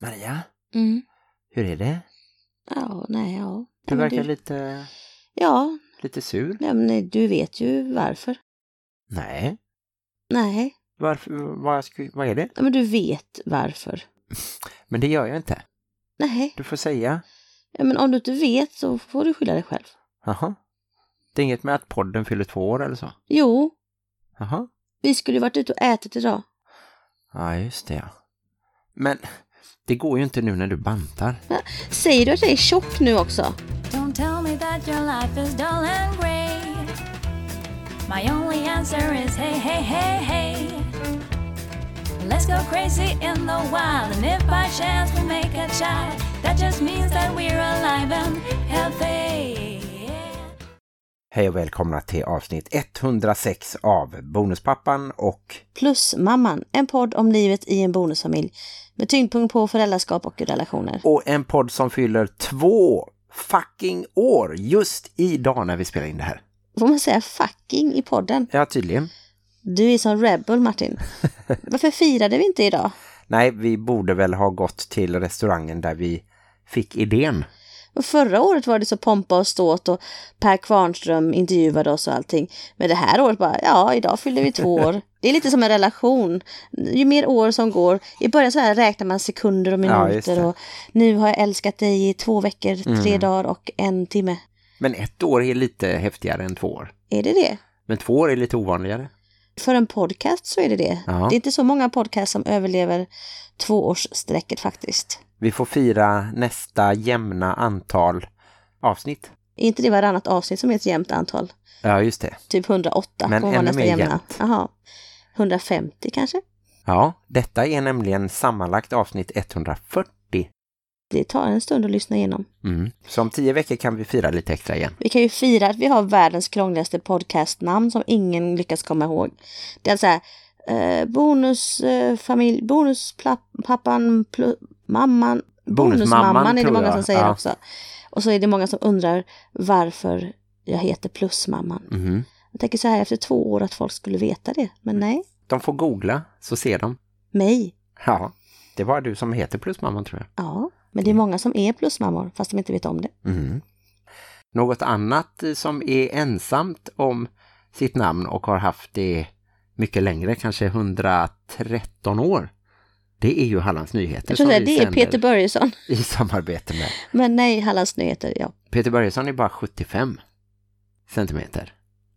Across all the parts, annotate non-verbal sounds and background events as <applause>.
Maria, Mm. hur är det? Ja, nej, ja. Du verkar lite, Ja, lite sur. ja, men du vet ju varför. Nej. Nej, Varför, vad, sku- vad är det? ja, men du vet varför. <laughs> Men det gör jag inte. Nej, Du får säga. ja, men om du inte vet så får du skylla dig själv. Jaha. Det är inget med att podden fyller två år eller så? Jo, Jaha. vi skulle ju varit ute och ätit idag. Ja, just det ja. Men det går ju inte nu när du bantar. Säger du att jag är tjock nu också? Don't tell me that your life is dull and grey. My only answer is hey, hey, hey, hey. Let's go crazy in the wild, and if by chance we make a child, that just means that we're alive and healthy. Hej och välkomna till avsnitt 106 av Bonuspappan och Plus mamman, en podd om livet i en bonusfamilj. Med tyngdpunkt på föräldraskap och relationer. och en podd som fyller två fucking år just idag när vi spelar in det här. Får man säga fucking i podden? Ja, tydligen. Du är som rebel Martin. <laughs> Varför firade vi inte idag? Nej, vi borde väl ha gått till restaurangen där vi fick idén. Och förra året var det så pompa och ståt och Per Kvarnström intervjuade oss och allting. Men det här året bara, ja idag fyllde vi två år. <laughs> Det är lite som en relation. Ju mer år som går, i början så här räknar man sekunder och Ja, minuter det. och nu har jag älskat dig i två veckor, tre dagar och en timme. Men ett år är lite häftigare än två år. Är det det? Men två år är lite ovanligare. För en podcast så är det det. Ja. Det är inte så många podcasts som överlever tvåårssträcket faktiskt. Vi får fira nästa jämna antal avsnitt. Är inte det varannat avsnitt som är ett jämnt antal? Ja, just det. Typ 108 Men kommer vara nästa jämna. jämnt. Jaha. 150 kanske? Ja, detta är nämligen sammanlagt avsnitt 140. Det tar en stund att lyssna igenom. Mm. Så om tio veckor kan vi fira lite extra igen. Vi kan ju fira att vi har världens krångligaste podcastnamn som ingen lyckas komma ihåg. Det är alltså här, eh, bonusfamilj, bonuspappan, plu- mamman, Bonusmamman, bonusmamman är det många som säger Ja. också. Och så är det många som undrar varför jag heter Plusmamman. Mhm. Jag tänker så här efter två år att folk skulle veta det, men nej, De får googla så ser de. mig. Ja, det var du som heter Plusmamman tror jag. Ja, men det är många som är plusmammor fast de inte vet om det. Mhm. Något annat eh, som är ensamt om sitt namn och har haft det mycket längre, kanske 113 år. Det är ju Hallands Nyheter Jag tror det, det är Peter Börjesson. <laughs> i samarbete med. Men nej, Hallands Nyheter, ja. Peter Börjesson är bara 75 centimeter.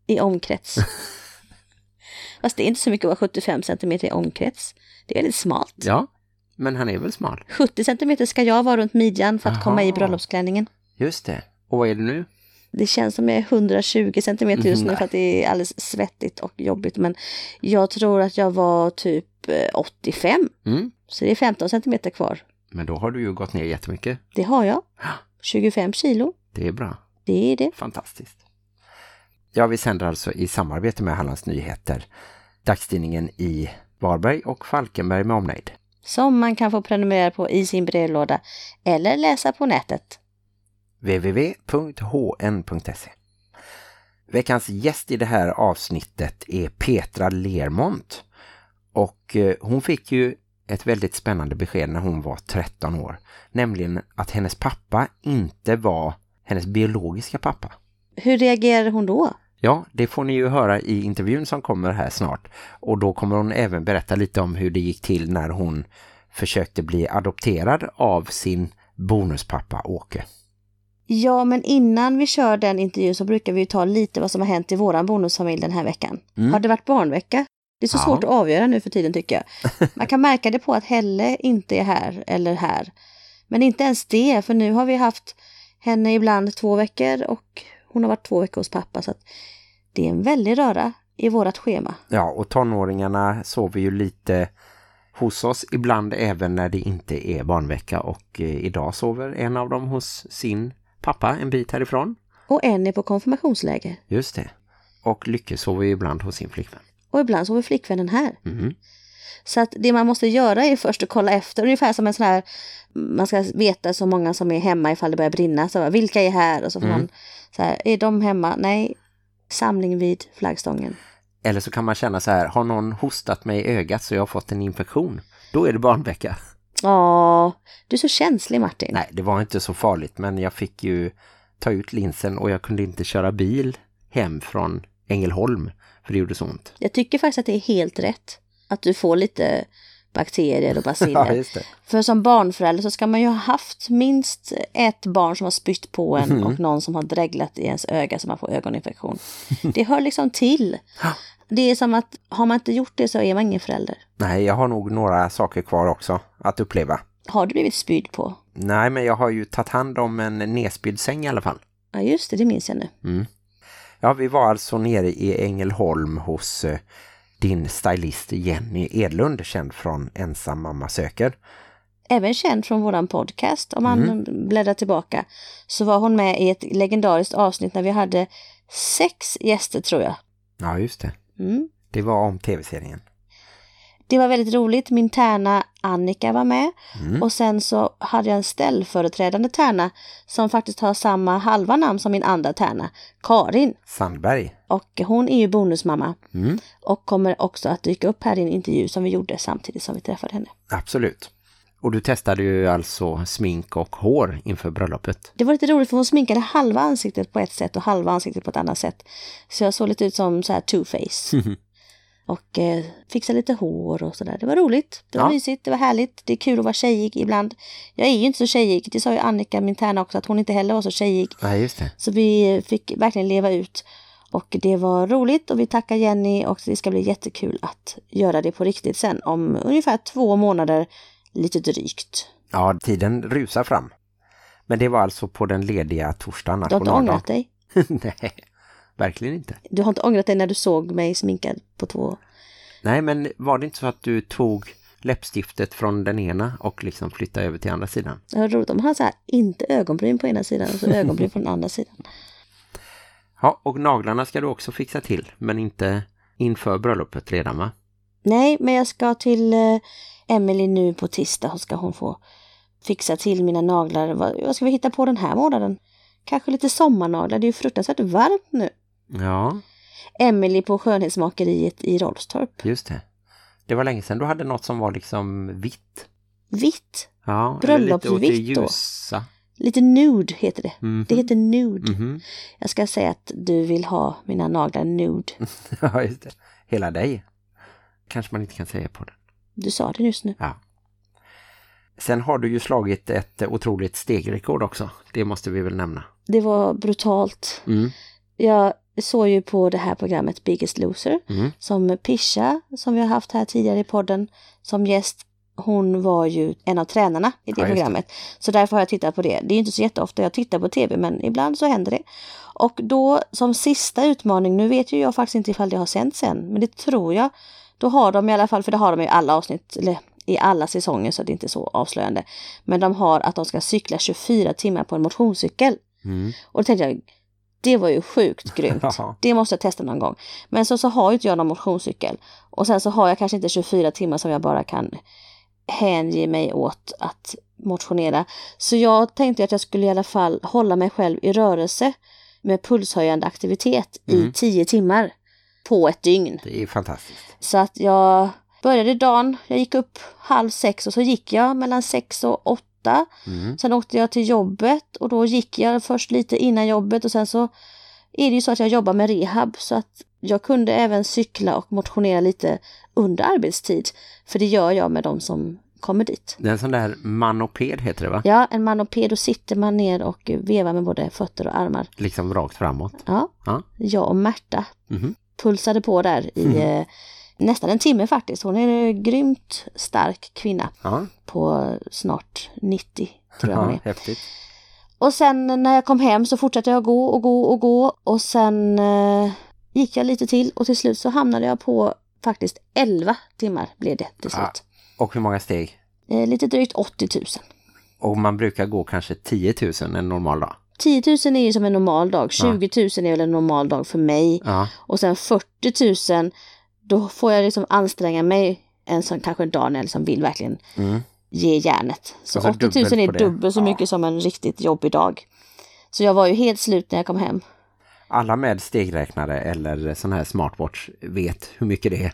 I omkrets. <laughs> Fast det är inte så mycket att vara 75 centimeter i omkrets. Det är väldigt smalt. Ja, men han är väl smal. 70 centimeter ska jag vara runt midjan för att Jaha. komma i bröllopsklänningen. Just det. Och vad är det nu? Det känns som jag är 120 centimeter just nu Nej. för att det är alldeles svettigt och jobbigt. Men jag tror att jag var typ 85. Mm. Så det är 15 centimeter kvar. Men då har du ju gått ner jättemycket. Det har jag. 25 kilo. Det är bra. Det är det. Fantastiskt. Ja, vi sänder alltså i samarbete med Hallands Nyheter. Dagstidningen i Varberg och Falkenberg med omnejd. Som man kan få prenumerera på i sin brevlåda eller läsa på nätet. www.hn.se Veckans gäst i det här avsnittet är Petra Lermont. Och eh, hon fick ju ett väldigt spännande besked när hon var 13 år. Nämligen att hennes pappa inte var hennes biologiska pappa. Hur reagerade hon då? Ja, det får ni ju höra i intervjun som kommer här snart. Och då kommer hon även berätta lite om hur det gick till när hon försökte bli adopterad av sin bonuspappa Åke. Ja, men innan vi kör den intervjun så brukar vi ju ta lite vad som har hänt i våran bonusfamilj den här veckan. Mm. Har det varit barnvecka? Det är så Ja. svårt att avgöra nu för tiden tycker jag. <laughs> Man kan märka det på att Helle inte är här eller här. Men inte ens det, för nu har vi haft henne ibland två veckor och hon har varit två veckor hos pappa. Så det är en väldig röra i vårat schema. Ja, och tonåringarna sover ju lite hos oss ibland även när det inte är barnvecka. Och eh, idag sover en av dem hos sin pappa en bit härifrån. Och en är på konfirmationsläger. Just det. Och Lycke sover ju ibland hos sin flickvän. Och ibland sover flickvännen här. Mhm. Så att det man måste göra är först att kolla efter, ungefär som en sån här, man ska veta så många som är hemma ifall det börjar brinna. Så vilka är här? Och så får Mm. man, så här, är de hemma? Nej, samling vid flaggstången. Eller så kan man känna så här, har någon hostat mig i ögat så jag har fått en infektion? Då är det barnvecka. Ja, du är så känslig Martin. Nej, det var inte så farligt men jag fick ju ta ut linsen och jag kunde inte köra bil hem från Ängelholm för det gjorde så ont. Jag tycker faktiskt att det är helt rätt. Att du får lite bakterier och <laughs> Ja, baciller. det. För som barnförälder så ska man ju ha haft minst ett barn som har spytt på en Mhm. och någon som har dreglat i ens öga så man får ögoninfektion. Det hör liksom till. <gasps> Det är som att har man inte gjort det så är man ingen förälder. Nej, jag har nog några saker kvar också att uppleva. Har du blivit spydd på? Nej, men jag har ju tagit hand om en nedspydd säng i alla fall. Ja just det, det minns jag nu. Mm. Ja, vi var alltså nere i Ängelholm hos eh, din stylist Jenny Edlund, känd från Ensam mamma söker. Även känd från våran podcast, om man bläddrar tillbaka, så var hon med i ett legendariskt avsnitt när vi hade sex gäster tror jag. Ja, just det. Mm. Det var om tv-serien. Det var väldigt roligt. Min tärna Annika var med. Mm. Och sen så hade jag en ställföreträdande tärna som faktiskt har samma halva namn som min andra tärna, Karin. Sandberg. Och hon är ju bonusmamma Mm. och kommer också att dyka upp här i en intervju som vi gjorde samtidigt som vi träffade henne. Absolut. Och du testade ju alltså smink och hår inför bröllopet. Det var lite roligt för hon sminkade halva ansiktet på ett sätt och halva ansiktet på ett annat sätt. Så jag såg lite ut som så här two-face. <laughs> och eh, fixade lite hår och sådär. Det var roligt. Det var Ja. mysigt. Det var härligt. Det är kul att vara tjejig ibland. Jag är ju inte så tjejig. Det sa ju Annika, min tärna också, att hon inte heller var så tjejig. Nej, just det. Så vi fick verkligen leva ut. Och det var roligt och vi tackar Jenny och det ska bli jättekul att göra det på riktigt sen om ungefär två månader, lite drygt. Ja, tiden rusar fram. Men det var alltså på den lediga torsdagen, Du har inte ångrat dig? <laughs> Nej, verkligen inte. Du har inte ångrat dig när du såg mig sminkad på två... Nej, men var det inte så att du tog läppstiftet från den ena och liksom flyttade över till andra sidan? Det var roligt om han så här, inte ögonbryn på ena sidan och så ögonbryn den andra sidan. Ja, och naglarna ska du också fixa till, men inte inför bröllopet redan va? Nej, men jag ska till eh, Emily nu på tisdag och ska hon få fixa till mina naglar. Vad ska vi hitta på den här månaden? Kanske lite sommarnaglar, det är ju fruktansvärt varmt nu. Ja, Emily på skönhetsmakeriet i Rolfstorp. just det. Det var länge sedan du hade något som var liksom vitt. Vitt, Ja, det Bröllopsvitt då? lite nude heter det. Mhm. Det heter nude. Mhm. Jag ska säga att du vill ha mina naglar nude. <laughs> Ja, just det. Hela dig. Kanske man inte kan säga på den. Du sa det nyss nu. Ja. Sen har du ju slagit ett otroligt stegrekord också. Det måste vi väl nämna. Det var brutalt. Mm. Jag såg ju på det här programmet Biggest Loser Mm. som Pisha, som vi har haft här tidigare i podden, som gäst. Hon var ju en av tränarna i det Ja, just det. programmet. Så därför har jag tittat på det. Det är inte så jätteofta jag tittar på tv, men ibland så händer det. Och då som sista utmaning, nu vet ju jag faktiskt inte ifall det har sänts än, men det tror jag. Då har de i alla fall, för det har de i alla avsnitt, eller i alla säsonger så det är inte så avslöjande. Men de har att de ska cykla 24 timmar på en motionscykel. Mm. Och då tänkte jag, det var ju sjukt grymt. <laughs> Det måste jag testa någon gång. Men så, så har ju inte jag någon motionscykel. Och sen så har jag kanske inte 24 timmar som jag bara kan hänge mig åt att motionera. Så jag tänkte att jag skulle i alla fall hålla mig själv i rörelse med pulshöjande aktivitet Mm. i 10 timmar på ett dygn. Det är fantastiskt. Så att jag började dagen, jag gick upp halv sex och så gick jag mellan sex och åtta. Mm. Sen åkte jag till jobbet och då gick jag först lite innan jobbet och sen så är det ju så att jag jobbar med rehab så att jag kunde även cykla och motionera lite under arbetstid. För det gör jag med de som kommer dit. Det är en sån där manoped heter det va? Ja, en manoped, då sitter man ner och vevar med både fötter och armar. Liksom rakt framåt. Ja, Ja. jag och Märta Mhm. pulsade på där i eh, nästan en timme faktiskt. Hon är en grymt stark kvinna Ja, på snart 90 tror jag hon är. häftigt. Och sen när jag kom hem så fortsatte jag gå och gå och gå och sen eh, gick jag lite till och till slut så hamnade jag på faktiskt 11 timmar blev det till slut. Och hur många steg? Eh, lite drygt 80 000. Och man brukar gå kanske 10 000 en normal dag. 10 000 är ju som en normal dag, 20 000 är väl en normal dag för mig Ja, och sen 40 000 då får jag liksom anstränga mig en sån kanske jag liksom vill verkligen mm. ge järnet. Så Och så 80 000 dubbelt är dubbelt så Ja. mycket som en riktigt jobbig dag. Så jag var ju helt slut när jag kom hem. alla med stegräknare eller sån här smartwatch vet hur mycket det är.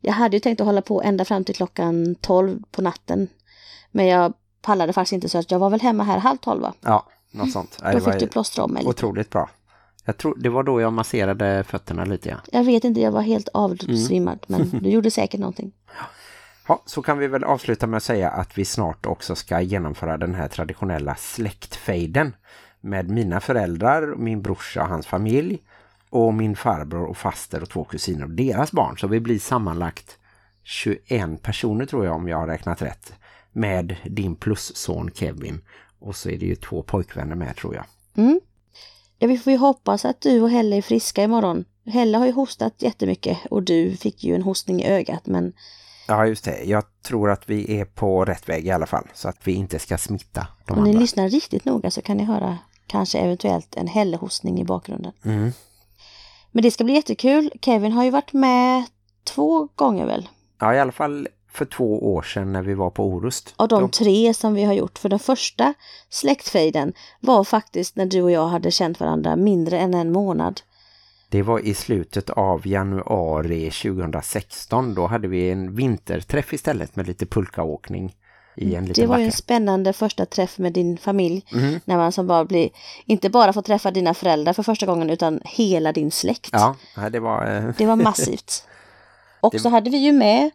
Jag hade ju tänkt att hålla på ända fram till klockan 12 på natten. Men jag pallade faktiskt inte så att jag var väl hemma här halv tolv va? Ja, något sånt. Då fick du plåstra om mig lite. otroligt bra. Jag tror, det var då jag masserade fötterna lite, ja. Jag vet inte, jag var helt avsvimmad. Mm. Men du gjorde säkert någonting. <laughs> Ja, så kan vi väl avsluta med att säga att vi snart också ska genomföra den här traditionella släktfejden med mina föräldrar, min brorsa och hans familj och min farbror och faster och två kusiner och deras barn. Så vi blir sammanlagt 21 personer tror jag om jag har räknat rätt med din plusson Kevin och så är det ju två pojkvänner med tror jag. Mm. Ja, vi får ju hoppas att du och Helle är friska imorgon. Helle har ju hostat jättemycket och du fick ju en hostning i ögat men Ja just det, jag tror att vi är på rätt väg i alla fall så att vi inte ska smitta de om ni andra. lyssnar riktigt noga så kan ni höra kanske eventuellt en Helle-hostning i bakgrunden. Mm. Men det ska bli jättekul. Kevin har ju varit med två gånger väl? Ja, i alla fall för två år sedan när vi var på Orust. Av de tre som vi har gjort. För den första släktfejden var faktiskt när du och jag hade känt varandra mindre än en månad. Det var i slutet av januari 2016. Då hade vi en vinterträff istället med lite pulkaåkning i en Det liten var ju en spännande första träff med din familj. Mhm. När man som bara blir, inte bara får träffa dina föräldrar för första gången utan hela din släkt. Ja, det var... eh, Det var <laughs> massivt. Och Det- så hade vi ju med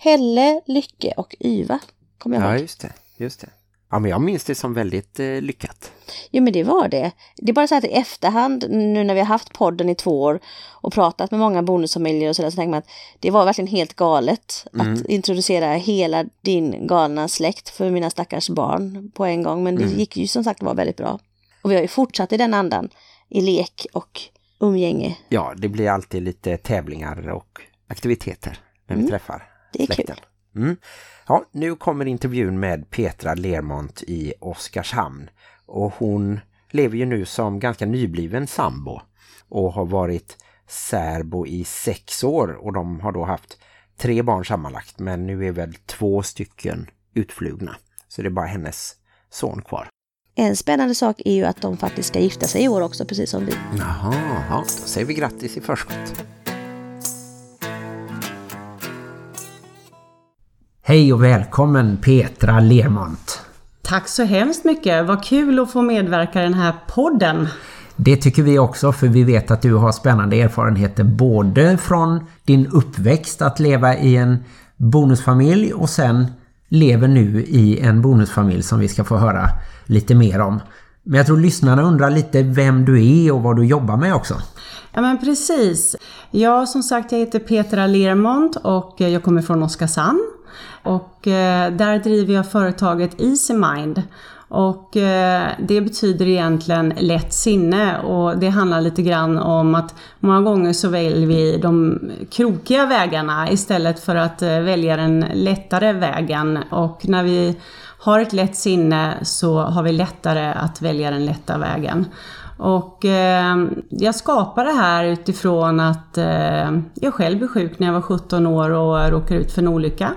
Helle, Lycke och Yva. Kommer jag Ja, ihåg. just det. Just det. Ja, men jag minns det som väldigt eh, lyckat. Jo men det var det. Det är bara så att i efterhand, nu när vi har haft podden i två år och pratat med många bonusfamiljer och sådär, så tänker man att det var verkligen helt galet att introducera hela din galna släkt för mina stackars barn på en gång. Men det gick ju som sagt var väldigt bra. Och vi har ju fortsatt i den andan, i lek och umgänge. Ja, det blir alltid lite tävlingar och aktiviteter när vi träffar Mm. Det är släkten. Mm. Ja, nu kommer intervjun med Petra Lermont i Oskarshamn. Och hon lever ju nu som ganska nybliven sambo och har varit särbo i sex år och de har då haft tre barn sammanlagt men nu är väl två stycken utflugna. Så det är bara hennes son kvar. En spännande sak är ju att de faktiskt ska gifta sig i år också, precis som vi. Jaha, ja, då säger vi grattis i förskott. Hej och välkommen Petra Lermont. Tack så hemskt mycket. Vad kul att få medverka i den här podden. Det tycker vi också för vi vet att du har spännande erfarenheter både från din uppväxt att leva i en bonusfamilj och sen lever nu i en bonusfamilj som vi ska få höra lite mer om. Men jag tror lyssnarna undrar lite vem du är och vad du jobbar med också. Ja men precis. Ja som sagt jag heter Petra Lermont och jag kommer från Oskarshamn. Och eh, där driver jag företaget Easy Mind. Och eh, det betyder egentligen lätt sinne och det handlar lite grann om att många gånger så väljer vi de krokiga vägarna istället för att eh, välja den lättare vägen. Och när vi har ett lätt sinne så har vi lättare att välja den lätta vägen. Och eh, jag skapade det här utifrån att eh, jag själv blev sjuk när jag var 17 år och råkade ut för en olycka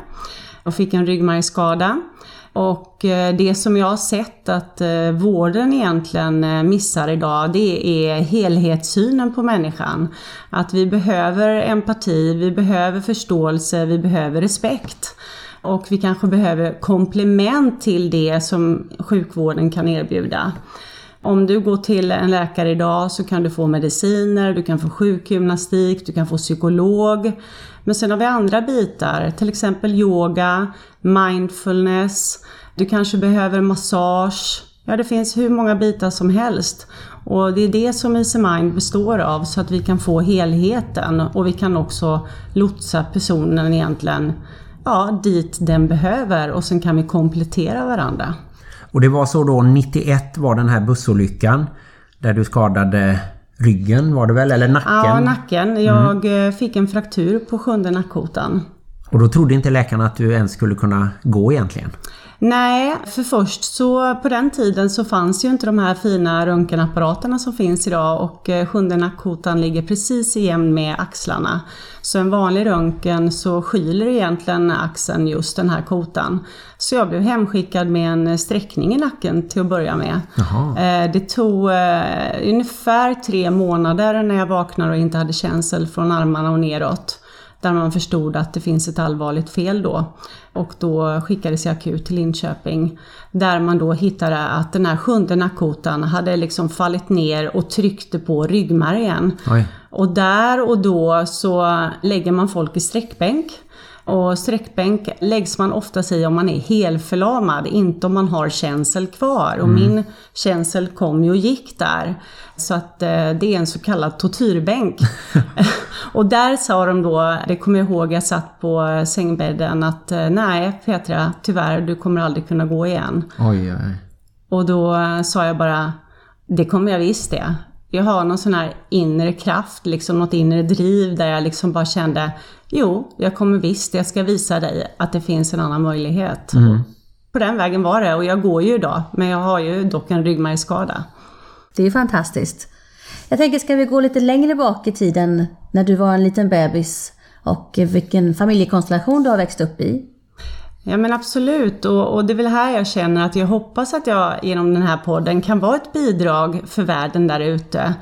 och fick en ryggmärgsskada. Och eh, det som jag har sett att eh, vården egentligen eh, missar idag det är helhetssynen på människan. Att vi behöver empati, vi behöver förståelse, vi behöver respekt. Och vi kanske behöver komplement till det som sjukvården kan erbjuda. Om du går till en läkare idag så kan du få mediciner, du kan få sjukgymnastik, du kan få psykolog. Men sen har vi andra bitar, till exempel yoga, mindfulness, du kanske behöver massage. Ja, det finns hur många bitar som helst. Och det är det som Easy Mind består av så att vi kan få helheten och vi kan också lotsa personen egentligen ja, dit den behöver och sen kan vi komplettera varandra. Och det var så då 91 var den här bussolyckan där du skadade ryggen var det väl eller nacken? Ja, nacken. Jag eh, fick en fraktur på sjunde nackkotan. Och då trodde inte läkarna att du ens skulle kunna gå egentligen. Nej, för först så på den tiden så fanns ju inte de här fina röntgenapparaterna som finns idag och eh, sjunde nackkotan ligger precis igen med axlarna. Så en vanlig röntgen så skyler egentligen axeln just den här kotan. Så jag blev hemskickad med en sträckning i nacken till att börja med. Jaha. Eh, Det tog eh, ungefär tre månader när jag vaknade och inte hade känsel från armarna och neråt. Där man förstod att det finns ett allvarligt fel då. Och då skickades jag akut till Linköping där man då hittade att den här sjunde nackkotan hade liksom fallit ner och tryckte på ryggmärgen. Oj. Och där och då så lägger man folk i sträckbänk. Och sträckbänk läggs man oftast i om man är helförlamad, inte om man har känsel kvar. Och min känsel kom ju och gick där. Så att eh, det är en så kallad tortyrbänk. <laughs> och där sa de då, det kommer jag ihåg, jag satt på sängbädden att eh, nej Petra, tyvärr du kommer aldrig kunna gå igen. Oj, oj. Och då sa jag bara, det kommer jag visst det. Jag har någon sån här inre kraft, liksom något inre driv där jag liksom bara kände, jo, jag kommer visst, jag ska visa dig att det finns en annan möjlighet. På den vägen var det och jag går ju idag, men jag har ju dock en ryggmärgsskada. Det är ju fantastiskt. Jag tänker, ska vi gå lite längre bak i tiden när du var en liten bebis och vilken familjekonstellation du har växt upp i? Ja men absolut och, och det är väl här jag känner att jag hoppas att jag genom den här podden kan vara ett bidrag för världen där ute.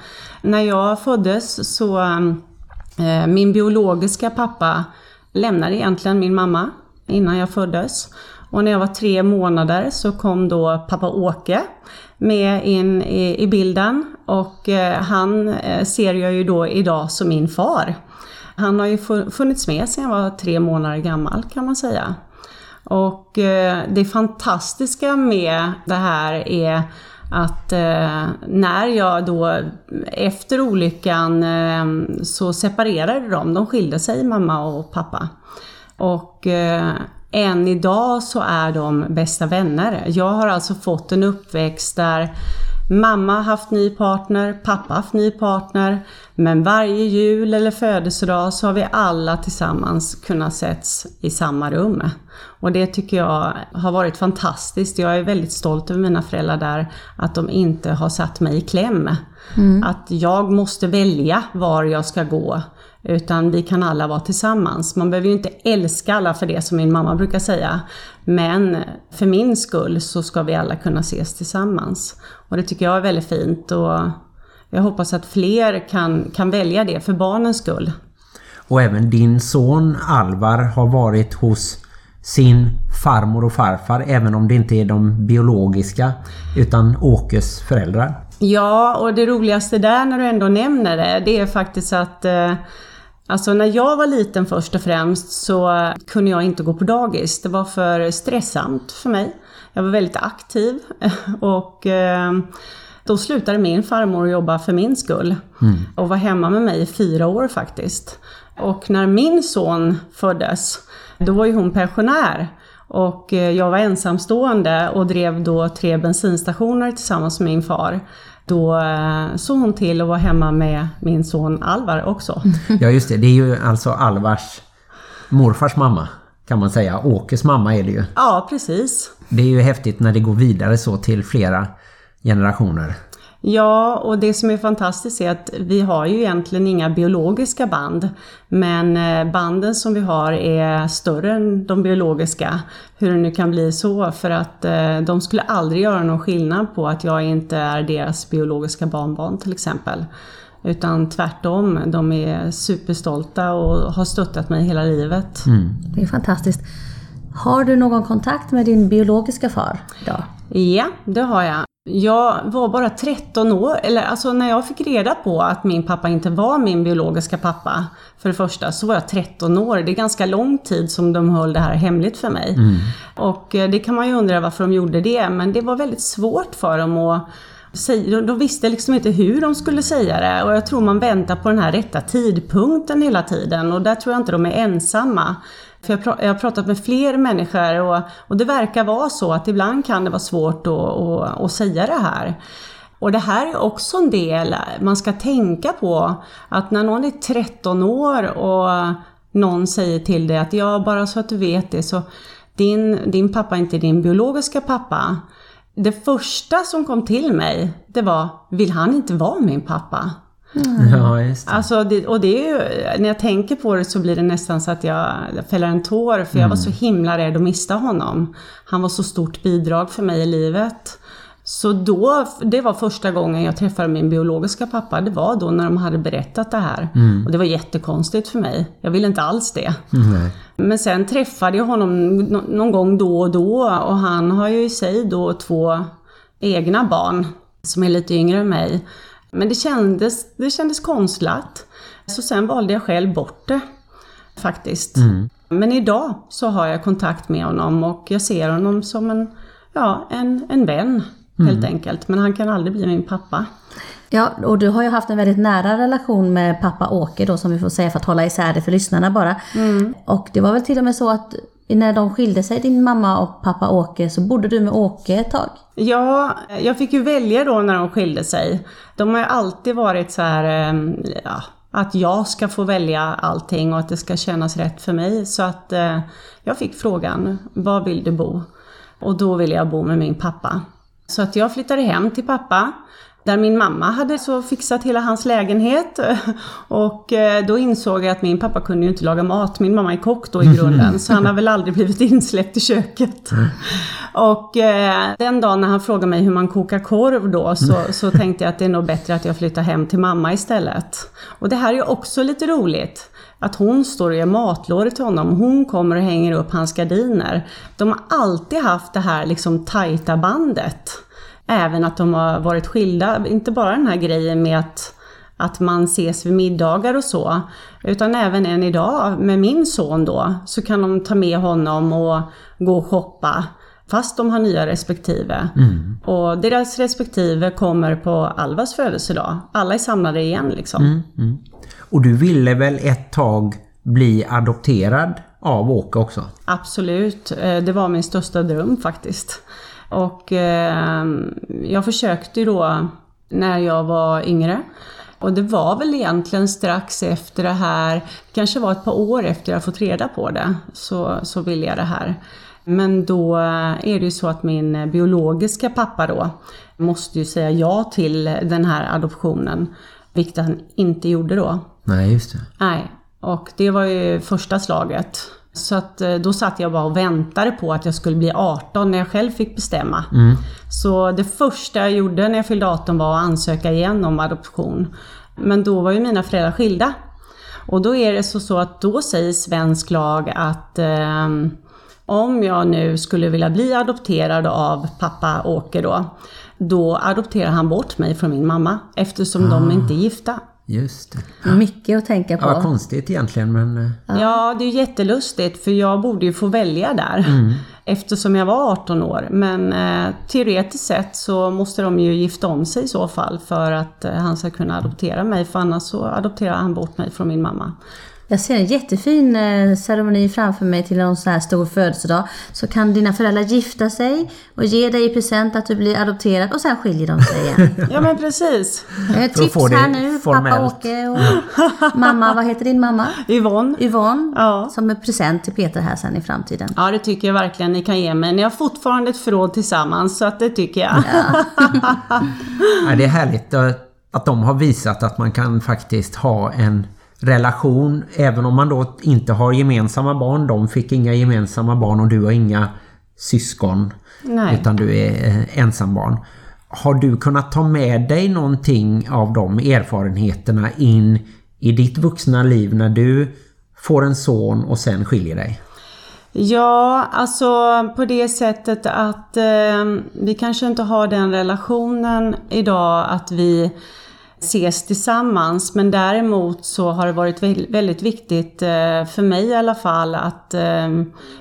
När jag föddes så, eh, min biologiska pappa lämnade egentligen min mamma innan jag föddes. Och när jag var tre månader så kom då pappa Åke med in i, i bilden och eh, han eh, ser jag ju då idag som min far. Han har ju funnits med sedan jag var tre månader gammal kan man säga. Och eh, det fantastiska med det här är att eh, när jag då efter olyckan eh, så separerade de, de skilde sig mamma och pappa. Och eh, än idag så är de bästa vänner. Jag har alltså fått en uppväxt där Mamma haft ny partner, pappa haft ny partner. Men varje jul eller födelsedag så har vi alla tillsammans kunnat sätts i samma rum. Och det tycker jag har varit fantastiskt. Jag är väldigt stolt över mina föräldrar där, att de inte har satt mig i kläm. Att jag måste välja var jag ska gå. Utan vi kan alla vara tillsammans. Man behöver ju inte älska alla för det som min mamma brukar säga. Men för min skull så ska vi alla kunna ses tillsammans. Och det tycker jag är väldigt fint och jag hoppas att fler kan, kan välja det för barnens skull. Och även din son Alvar har varit hos sin farmor och farfar även om det inte är de biologiska utan Åkes föräldrar. Ja, och det roligaste där när du ändå nämner det, det är faktiskt att eh, Alltså när jag var liten först och främst så kunde jag inte gå på dagis. Det var för stressamt för mig. Jag var väldigt aktiv <laughs> och eh, då slutade min farmor jobba för min skull och var hemma med mig i fyra år faktiskt. Och när min son föddes, då var ju hon pensionär och eh, jag var ensamstående och drev då tre bensinstationer tillsammans med min far. Då eh, såg hon till att vara hemma med min son Alvar också. Ja just det, det är ju alltså Alvars morfars mamma kan man säga. Åkes mamma är det ju. Ja, precis. Det är ju häftigt när det går vidare så till flera generationer. Ja, och det som är fantastiskt är att vi har ju egentligen inga biologiska band. Men eh, banden som vi har är större än de biologiska. Hur det nu kan bli så, för att eh, de skulle aldrig göra någon skillnad på att jag inte är deras biologiska barnbarn till exempel. Utan tvärtom, de är superstolta och har stöttat mig hela livet. Det är fantastiskt. Har du någon kontakt med din biologiska far idag? Ja, det har jag. Jag var bara 13 år, eller alltså när jag fick reda på att min pappa inte var min biologiska pappa, för det första, så var jag 13 år. Det är ganska lång tid som de höll det här hemligt för mig. Och eh, det kan man ju undra varför de gjorde det, men det var väldigt svårt för dem att säga, de visste liksom inte hur de skulle säga det och jag tror man väntar på den här rätta tidpunkten hela tiden och där tror jag inte de är ensamma. För jag, pr jag har pratat med fler människor och, och det verkar vara så att ibland kan det vara svårt att, att, att säga det här. Och det här är också en del man ska tänka på att när någon är 13 år och någon säger till dig att ja, bara så att du vet det så din, din pappa är inte din biologiska pappa. Det första som kom till mig, det var, vill han inte vara min pappa? Ja, just det. Alltså, det, och det är när jag tänker på det så blir det nästan så att jag fäller en tår för jag var så himla rädd att mista honom. Han var så stort bidrag för mig i livet. Så då, det var första gången jag träffade min biologiska pappa. Det var då när de hade berättat det här. Och det var jättekonstigt för mig. Jag ville inte alls det. Nej. Men sen träffade jag honom nå- någon gång då och då och han har ju i sig då två egna barn som är lite yngre än mig. Men det kändes, det kändes konstlat. Så sen valde jag själv bort det faktiskt. Men idag så har jag kontakt med honom och jag ser honom som en, ja, en, en vän helt enkelt. Men han kan aldrig bli min pappa. Ja, och du har ju haft en väldigt nära relation med pappa Åke då som vi får säga för att hålla isär det för lyssnarna bara. Och det var väl till och med så att när de skilde sig, din mamma och pappa Åke, så bodde du med Åke ett tag? Ja, jag fick ju välja då när de skilde sig. De har ju alltid varit så här, eh, ja, att jag ska få välja allting och att det ska kännas rätt för mig. Så att eh, jag fick frågan, var vill du bo? Och då ville jag bo med min pappa. Så att jag flyttade hem till pappa. Där min mamma hade så fixat hela hans lägenhet. <laughs> Och eh, då insåg jag att min pappa kunde ju inte laga mat. Min mamma är kock då i grunden. Så han har väl aldrig blivit <laughs> insläppt i köket. Och eh, den dagen när han frågade mig hur man kokar korv då så, så tänkte jag att det är nog bättre att jag flyttar hem till mamma istället. Och det här är ju också lite roligt. Att hon står och gör matlådor till honom. Hon kommer och hänger upp hans gardiner. De har alltid haft det här liksom tajta bandet. Även att de har varit skilda. Inte bara den här grejen med att att man ses vid middagar och så. Utan även än idag med min son då så kan de ta med honom och gå och shoppa. Fast de har nya respektive. Och deras respektive kommer på Alvas födelsedag. Alla är samlade igen liksom. Och du ville väl ett tag bli adopterad av Åke också? Absolut, Eh, det var min största dröm faktiskt. Och eh, jag försökte ju då när jag var yngre. Och det var väl egentligen strax efter det här, kanske var ett par år efter jag fått reda på det, så, så ville jag det här. Men då är det ju så att min biologiska pappa då måste ju säga ja till den här adoptionen, vilket han inte gjorde då. Nej, just det. Nej, och det var ju första slaget. Så att eh, då satt jag bara och väntade på att jag skulle bli 18 när jag själv fick bestämma. Så det första jag gjorde när jag fyllde 18 var att ansöka igen om adoption. Men då var ju mina föräldrar skilda. Och då är det så, så att då säger svensk lag att eh, om jag nu skulle vilja bli adopterad av pappa Åke då, då adopterar han bort mig från min mamma eftersom de inte är gifta. Just det. Mycket att tänka på. Ja, konstigt egentligen men... eh, Ja, det är jättelustigt för jag borde ju få välja där eftersom jag var 18 år. Men eh, teoretiskt sett så måste de ju gifta om sig i så fall för att eh, han ska kunna adoptera mig för annars så adopterar han bort mig från min mamma. Jag ser en jättefin eh, ceremoni framför mig till någon sån här stor födelsedag. Så kan dina föräldrar gifta sig och ge dig i present att du blir adopterad och sen skiljer de sig igen. <laughs> Ja men precis. Eh, Tips här nu, pappa formellt. Åke och mamma, vad heter din mamma? Yvonne. Yvonne. Ja. Som en present till Peter här sen i framtiden. Ja det tycker jag verkligen ni kan ge mig. Ni har fortfarande ett förråd tillsammans så att det tycker jag. Ja, <laughs> det är härligt att de har visat att man kan faktiskt ha en relation även om man då inte har gemensamma barn. De fick inga gemensamma barn och du har inga syskon Nej. utan du är eh, ensambarn. Har du kunnat ta med dig någonting av de erfarenheterna in i ditt vuxna liv när du får en son och sen skiljer dig? Ja, alltså på det sättet att eh, vi kanske inte har den relationen idag att vi ses tillsammans. Men däremot så har det varit väldigt viktigt eh, för mig i alla fall att eh,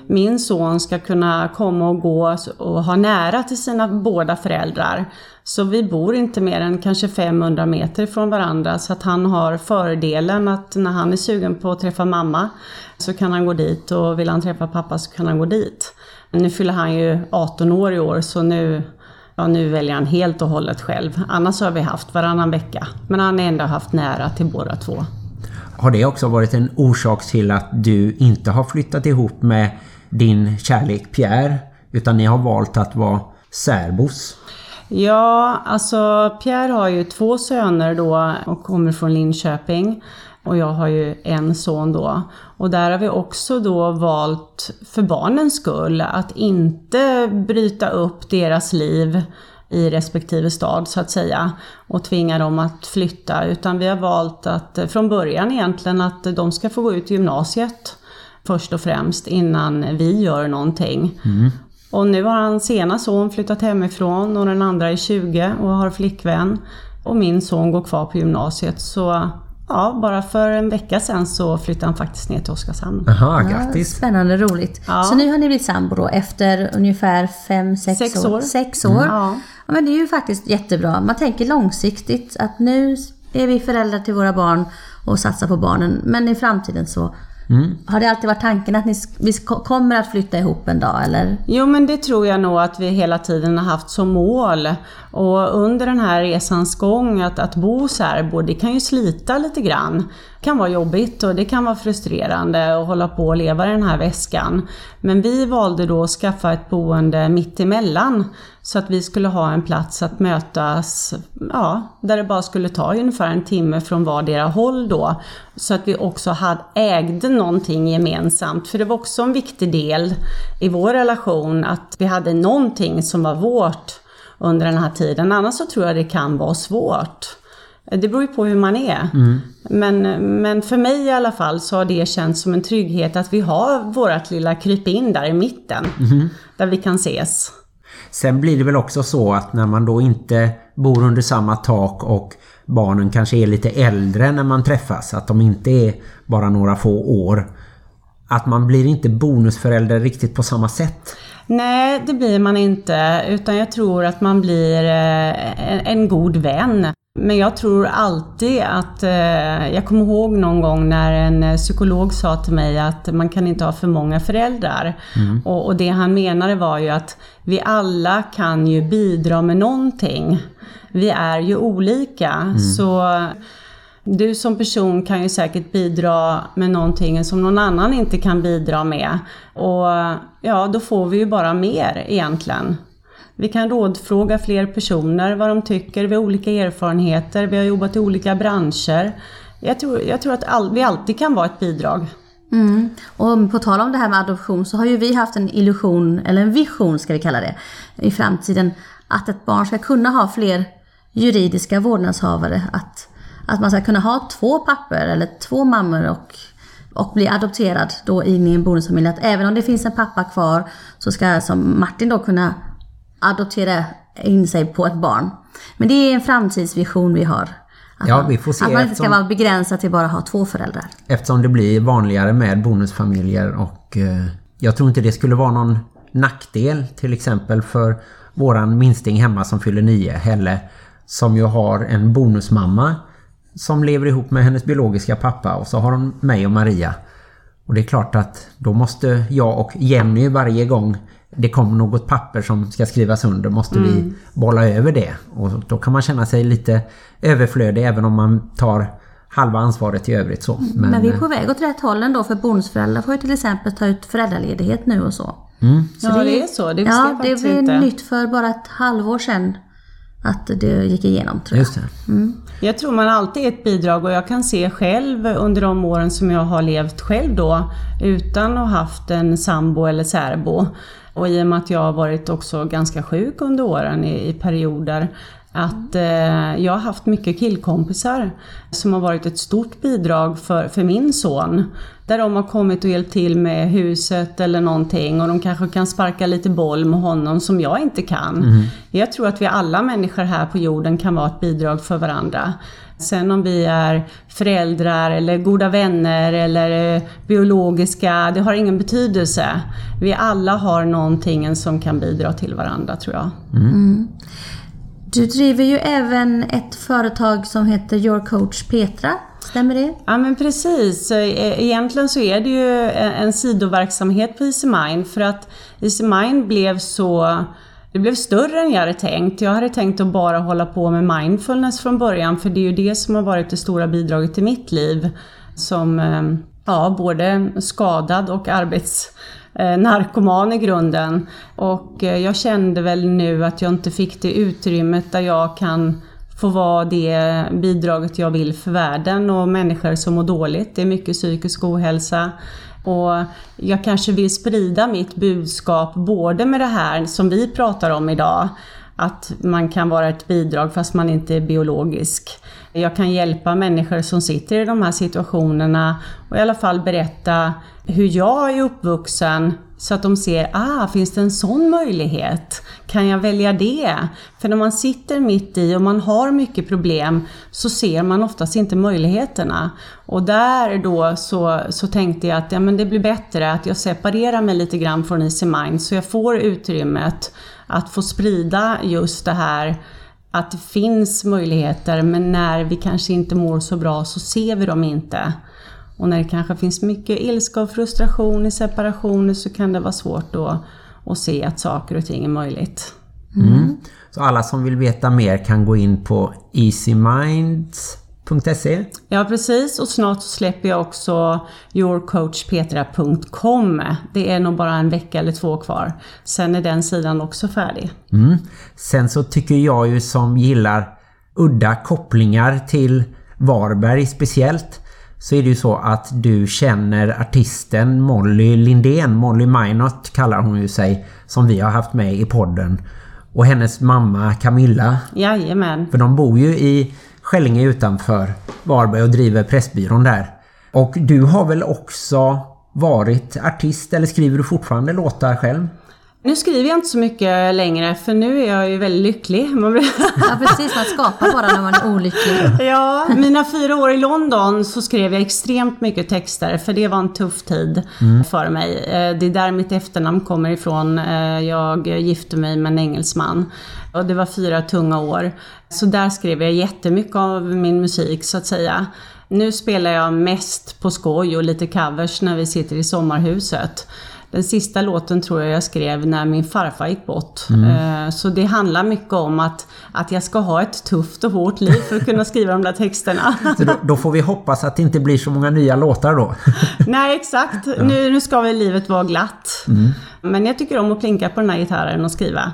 min son ska kunna komma och gå och ha nära till sina båda föräldrar. Så vi bor inte mer än kanske 500 meter från varandra så att han har fördelen att när han är sugen på att träffa mamma så kan han gå dit och vill han träffa pappa så kan han gå dit. Nu fyller han ju 18 år i år så nu, ja, nu väljer han helt och hållet själv. Annars har vi haft varannan vecka. Men han har ändå haft nära till båda två. Har det också varit en orsak till att du inte har flyttat ihop med din kärlek Pierre utan ni har valt att vara särbos? Ja, alltså Pierre har ju två söner då och kommer från Linköping. Och jag har ju en son då. Och där har vi också då valt, för barnens skull, att inte bryta upp deras liv i respektive stad så att säga och tvinga dem att flytta utan vi har valt att eh, från början egentligen att de ska få gå ut gymnasiet först och främst innan vi gör någonting. Och nu har hans ena son flyttat hemifrån och den andra är 20 och har flickvän. Och min son går kvar på gymnasiet så ja, bara för en vecka sedan så flyttade han faktiskt ner till Oskarshamn. Jaha, Ja, grattis. spännande, roligt. Ja. Så nu har ni blivit sambo då efter ungefär fem, sex, Sex år. år. Sex år. Ja. Ja, men det är ju faktiskt jättebra. Man tänker långsiktigt att nu är vi föräldrar till våra barn och satsar på barnen. Men i framtiden så har det alltid varit tanken att ni vi kommer att flytta ihop en dag eller? Jo men det tror jag nog att vi hela tiden har haft som mål. Och under den här resans gång att, att bo särbo, det kan ju slita lite grann. Det kan vara jobbigt och det kan vara frustrerande att hålla på och leva i den här väskan. Men vi valde då att skaffa ett boende mitt emellan så att vi skulle ha en plats att mötas, ja, där det bara skulle ta ungefär en timme från vardera håll då. Så att vi också hade, ägde någonting gemensamt. För det var också en viktig del i vår relation att vi hade någonting som var vårt under den här tiden. Annars så tror jag det kan vara svårt. Det beror ju på hur man är. Men, men för mig i alla fall så har det känts som en trygghet att vi har vårt lilla krypin där i mitten. Där vi kan ses. Sen blir det väl också så att när man då inte bor under samma tak och barnen kanske är lite äldre när man träffas, att de inte är bara några få år, att man blir inte bonusförälder riktigt på samma sätt. Nej, det blir man inte. Utan jag tror att man blir eh, en, en god vän. Men jag tror alltid att, eh, jag kommer ihåg någon gång när en eh, psykolog sa till mig att man kan inte ha för många föräldrar. Och, och det han menade var ju att vi alla kan ju bidra med någonting. Vi är ju olika. Så du som person kan ju säkert bidra med någonting som någon annan inte kan bidra med. Och ja, då får vi ju bara mer egentligen. Vi kan rådfråga fler personer vad de tycker, vi har olika erfarenheter, vi har jobbat i olika branscher. Jag tror, jag tror att all, vi alltid kan vara ett bidrag. Mm. Och på tal om det här med adoption så har ju vi haft en illusion, eller en vision ska vi kalla det, i framtiden. Att ett barn ska kunna ha fler juridiska vårdnadshavare. Att, att man ska kunna ha två papper eller två mammor och, och bli adopterad då in i en bonusfamilj. Att även om det finns en pappa kvar så ska som Martin då kunna adoptera in sig på ett barn. Men det är en framtidsvision vi har. Att Ja, vi får se Att man inte ska vara begränsad till bara ha två föräldrar. Eftersom det blir vanligare med bonusfamiljer och eh, jag tror inte det skulle vara någon nackdel till exempel för våran minsting hemma som fyller nio, Helle, som ju har en bonusmamma som lever ihop med hennes biologiska pappa och så har hon mig och Maria. Och det är klart att då måste jag och Jenny varje gång det kommer något papper som ska skrivas under måste vi bolla över det. Och då kan man känna sig lite överflödig även om man tar halva ansvaret i övrigt så. Men, vi är eh, på väg åt rätt håll ändå för bonusföräldrar får ju till exempel ta ut föräldraledighet nu och så. ja, det är så. Det ja, det blev inte. nytt för bara ett halvår sedan att det gick igenom tror jag. Just det. Jag tror man alltid är ett bidrag och jag kan se själv under de åren som jag har levt själv då utan att ha haft en sambo eller särbo och i och med att jag har varit också ganska sjuk under åren i, i perioder att eh, jag har haft mycket killkompisar som har varit ett stort bidrag för, för min son. Där de har kommit och hjälpt till med huset eller någonting och de kanske kan sparka lite boll med honom som jag inte kan. Jag tror att vi alla människor här på jorden kan vara ett bidrag för varandra. Sen om vi är föräldrar eller goda vänner eller eh, biologiska, det har ingen betydelse. Vi alla har någonting som kan bidra till varandra tror jag. Du driver ju även ett företag som heter Your Coach Petra, stämmer det? Ja men precis. E- egentligen så är det ju en sidoverksamhet på Easy Mind för att Easy Mind blev så det blev större än jag hade tänkt. Jag hade tänkt att bara hålla på med mindfulness från början för det är ju det som har varit det stora bidraget till mitt liv. Som eh, ja, både skadad och arbets Eh, narkoman i grunden. Och eh, jag kände väl nu att jag inte fick det utrymmet där jag kan få vara det bidraget jag vill för världen och människor som mår dåligt. Det är mycket psykisk ohälsa. Och jag kanske vill sprida mitt budskap både med det här som vi pratar om idag, att man kan vara ett bidrag fast man inte är biologisk. Jag kan hjälpa människor som sitter i de här situationerna och i alla fall berätta hur jag är uppvuxen så att de ser, ah, finns det en sån möjlighet? Kan jag välja det? För när man sitter mitt i och man har mycket problem så ser man oftast inte möjligheterna. Och där då så, så tänkte jag att ja, men det blir bättre att jag separerar mig lite grann från Easy Mind så jag får utrymmet att få sprida just det här att det finns möjligheter men när vi kanske inte mår så bra så ser vi dem inte. Och när det kanske finns mycket ilska och frustration i separationer så kan det vara svårt då att se att saker och ting är möjligt. Mm. Så alla som vill veta mer kan gå in på easyminds.se Ja precis och snart släpper jag också yourcoachpetra.com. Det är nog bara en vecka eller två kvar. Sen är den sidan också färdig. Mm. Sen så tycker jag ju som gillar udda kopplingar till Varberg speciellt så är det ju så att du känner artisten Molly Lindén, Molly Minot kallar hon ju sig, som vi har haft med i podden. Och hennes mamma Camilla. Jajamän. För de bor ju i Skällinge utanför Varberg och driver pressbyrån där. Och du har väl också varit artist eller skriver du fortfarande låtar själv? Nu skriver jag inte så mycket längre för nu är jag ju väldigt lycklig. Ja precis, man skapar bara när man är olycklig. <laughs> Ja, mina fyra år i London så skrev jag extremt mycket texter för det var en tuff tid för mig. Eh, Det är där mitt efternamn kommer ifrån. Eh, Jag gifte mig med en engelsman och det var fyra tunga år. Så där skrev jag jättemycket av min musik så att säga. Nu spelar jag mest på skoj och lite covers när vi sitter i sommarhuset. Den sista låten tror jag jag skrev när min farfar gick bort. Eh, Så det handlar mycket om att, att jag ska ha ett tufft och hårt liv för att kunna skriva de där texterna. <laughs> Då, då får vi hoppas att det inte blir så många nya låtar då. <laughs> Nej, exakt. Nu, nu ska väl livet vara glatt. Men jag tycker om att plinka på den här gitarren och skriva.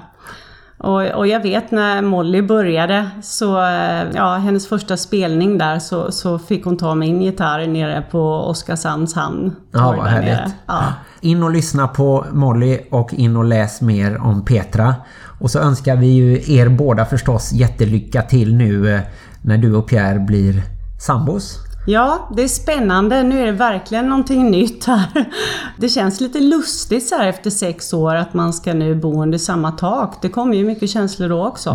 Och, och jag vet när Molly började, så eh, ja, hennes första spelning där så, så fick hon ta min gitarr nere på Oskarshamns hamn. Ja, vad härligt. Ja. In och lyssna på Molly och in och läs mer om Petra. Och så önskar vi ju er båda förstås jättelycka till nu eh, när du och Pierre blir sambos. Ja, det är spännande. Nu är det verkligen någonting nytt här. <laughs> Det känns lite lustigt så här efter sex år att man ska nu bo under samma tak. Det kommer ju mycket känslor då också.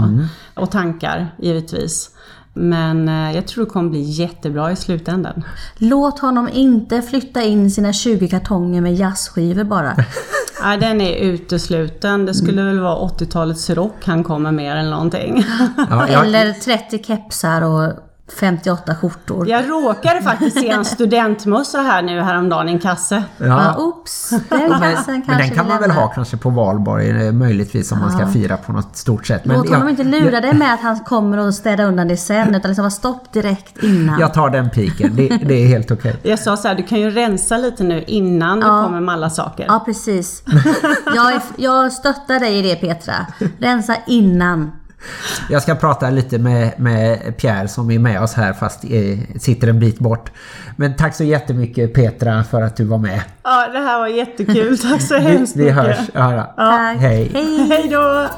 Och tankar, givetvis. Men eh, jag tror det kommer bli jättebra i slutändan. Låt honom inte flytta in sina 20 kartonger med jazzskivor bara. <laughs> Nej, den är utesluten. Det skulle väl vara 80-talets rock han kommer med eller någonting. Ja, jag, Eller 30 kepsar och 58 skjortor. Jag råkade faktiskt se en <laughs> studentmössa här nu häromdagen i en kasse. Ja, ja, oops, den men, kanske men den kan man väl ha kanske på valborg eh, möjligtvis om man ska fira på något stort sätt. Men Låt honom jag, inte lura dig med att han kommer och städar undan det sen utan liksom vara stopp direkt innan. jag tar den piken. Det, det är helt okej. Jag sa så här, du kan ju rensa lite nu innan du Ja. kommer med alla saker. Ja precis. Jag, är, jag stöttar dig i det Petra. Rensa innan. Jag ska prata lite med, med Pierre som är med oss här fast eh, sitter en bit bort. Men tack så jättemycket Petra för att du var med. Ja, det här var jättekul. <laughs> Tack så Vi, hemskt vi mycket. hörs. Ja, då. Tack. Hej. Hej. Hej då!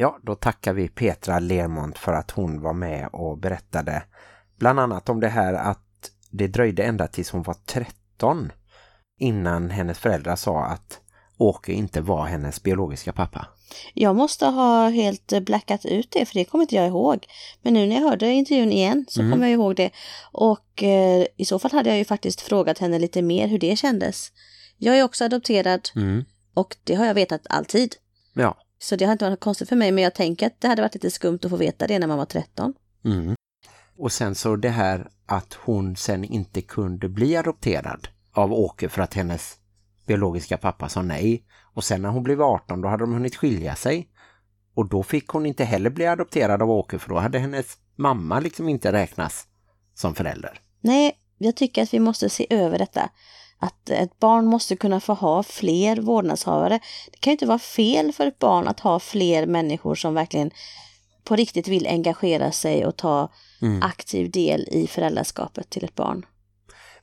Ja, då tackar vi Petra Lermont för att hon var med och berättade bland annat om det här att det dröjde ända tills hon var 13 innan hennes föräldrar sa att Åke inte var hennes biologiska pappa. Jag måste ha helt eh, blackat ut det för det kommer inte jag ihåg. Men nu när jag hörde intervjun igen så kommer jag ihåg det. Och eh, i så fall hade jag ju faktiskt frågat henne lite mer hur det kändes. Jag är också adopterad Mm. och det har jag vetat alltid. Ja. Så det har inte varit konstigt för mig men jag tänker att det hade varit lite skumt att få veta det när man var 13. Mm. Och sen så det här att hon sen inte kunde bli adopterad av Åke för att hennes biologiska pappa sa nej. Och sen när hon blev 18 då hade de hunnit skilja sig. Och då fick hon inte heller bli adopterad av Åke för då hade hennes mamma liksom inte räknas som förälder. Nej, jag tycker att vi måste se över detta. Att ett barn måste kunna få ha fler vårdnadshavare. Det kan ju inte vara fel för ett barn att ha fler människor som verkligen på riktigt vill engagera sig och ta aktiv del i föräldraskapet till ett barn.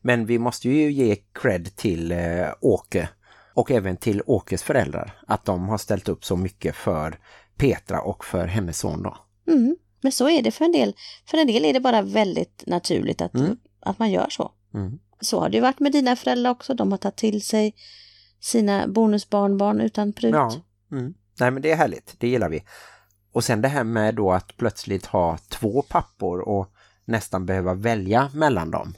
Men vi måste ju ge cred till eh, Åke och även till Åkes föräldrar att de har ställt upp så mycket för Petra och för hennes son då. Mm. Men så är det för en del. För en del är det bara väldigt naturligt att, Mm. att man gör så. Mm. Så har det ju varit med dina föräldrar också. De har tagit till sig sina bonusbarnbarn utan prut. Ja. Mm. Nej men det är härligt, det gillar vi. Och sen det här med då att plötsligt ha två pappor och nästan behöva välja mellan dem.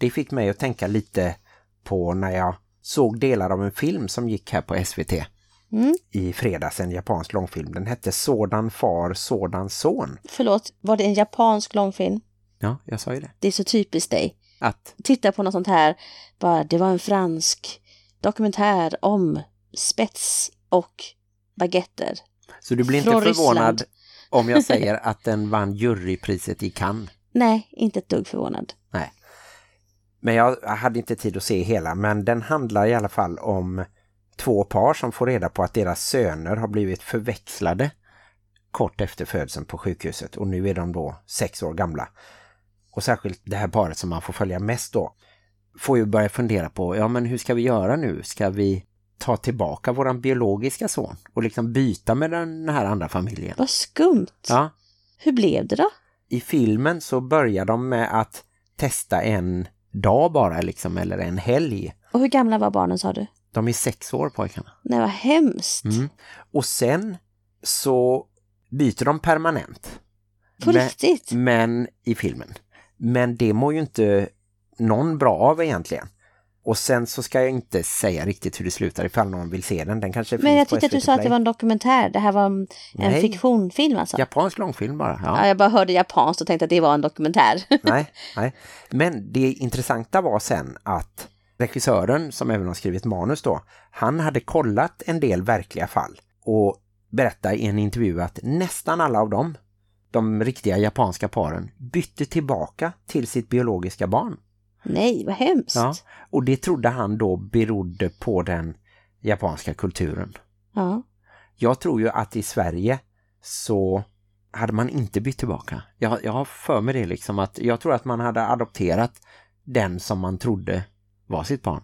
Det fick mig att tänka lite på när jag såg delar av en film som gick här på SVT Mm. i fredags, en japansk långfilm. Den hette Sådan far, sådan son. Förlåt, var det en japansk långfilm? Ja, jag sa ju det. Det är så typiskt dig. Att, Titta på något sånt här, bara, det var en fransk dokumentär om spets och baguetter. så du blir inte förvånad Ryssland. om jag <laughs> säger att den vann jurypriset i Cannes. Nej, inte ett dugg förvånad. Nej. Men jag hade inte tid att se hela, men den handlar i alla fall om två par som får reda på att deras söner har blivit förväxlade kort efter födseln på sjukhuset och nu är de då sex år gamla. Och särskilt det här paret som man får följa mest då får ju börja fundera på, ja men hur ska vi göra nu? Ska vi ta tillbaka våran biologiska son och liksom byta med den här andra familjen? Vad skumt. Ja, Hur blev det då? i filmen så börjar de med att testa en dag bara liksom, eller en helg. Och hur gamla var barnen sa du? De är sex år pojkarna. Nej, vad hemskt. Mm. Och sen så byter de permanent. På Men- riktigt? Men i filmen. Men det mår ju inte någon bra av egentligen. Och sen så ska jag inte säga riktigt hur det slutar ifall någon vill se den. Den kanske Men jag tyckte att du sa att det var en dokumentär. Det här var en Nej. fiktionfilm alltså. Japansk långfilm bara. Ja. Ja, jag bara hörde japanskt och tänkte att det var en dokumentär. <laughs> nej, nej. Men det intressanta var sen att regissören som även har skrivit manus då, han hade kollat en del verkliga fall och berättade i en intervju att nästan alla av dem, de riktiga japanska paren, bytte tillbaka till sitt biologiska barn. Nej, vad hemskt. Ja, och det trodde han då berodde på den japanska kulturen. Ja. Jag tror ju att i Sverige så hade man inte bytt tillbaka. Jag, jag har för mig det liksom att jag tror att man hade adopterat den som man trodde var sitt barn.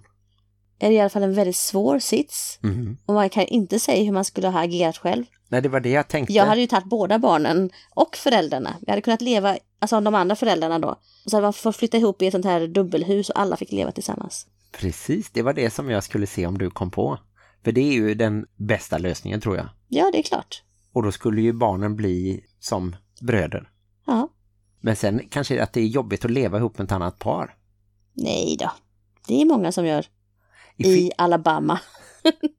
Är det i alla fall en väldigt svår sits. Mhm. Och man kan inte säga hur man skulle ha agerat själv. Nej, det var det jag tänkte. Jag hade ju tagit båda barnen och föräldrarna. Vi hade kunnat leva, alltså de andra föräldrarna då. Och så hade man fått flytta ihop i ett sånt här dubbelhus och alla fick leva tillsammans. Precis, det var det som jag skulle se om du kom på. För det är ju den bästa lösningen tror jag. Ja, det är klart. Och då skulle ju barnen bli som bröder. Ja. Men sen kanske att det är jobbigt att leva ihop med ett annat par. Nej då. Det är många som gör I, i Alabama. <laughs>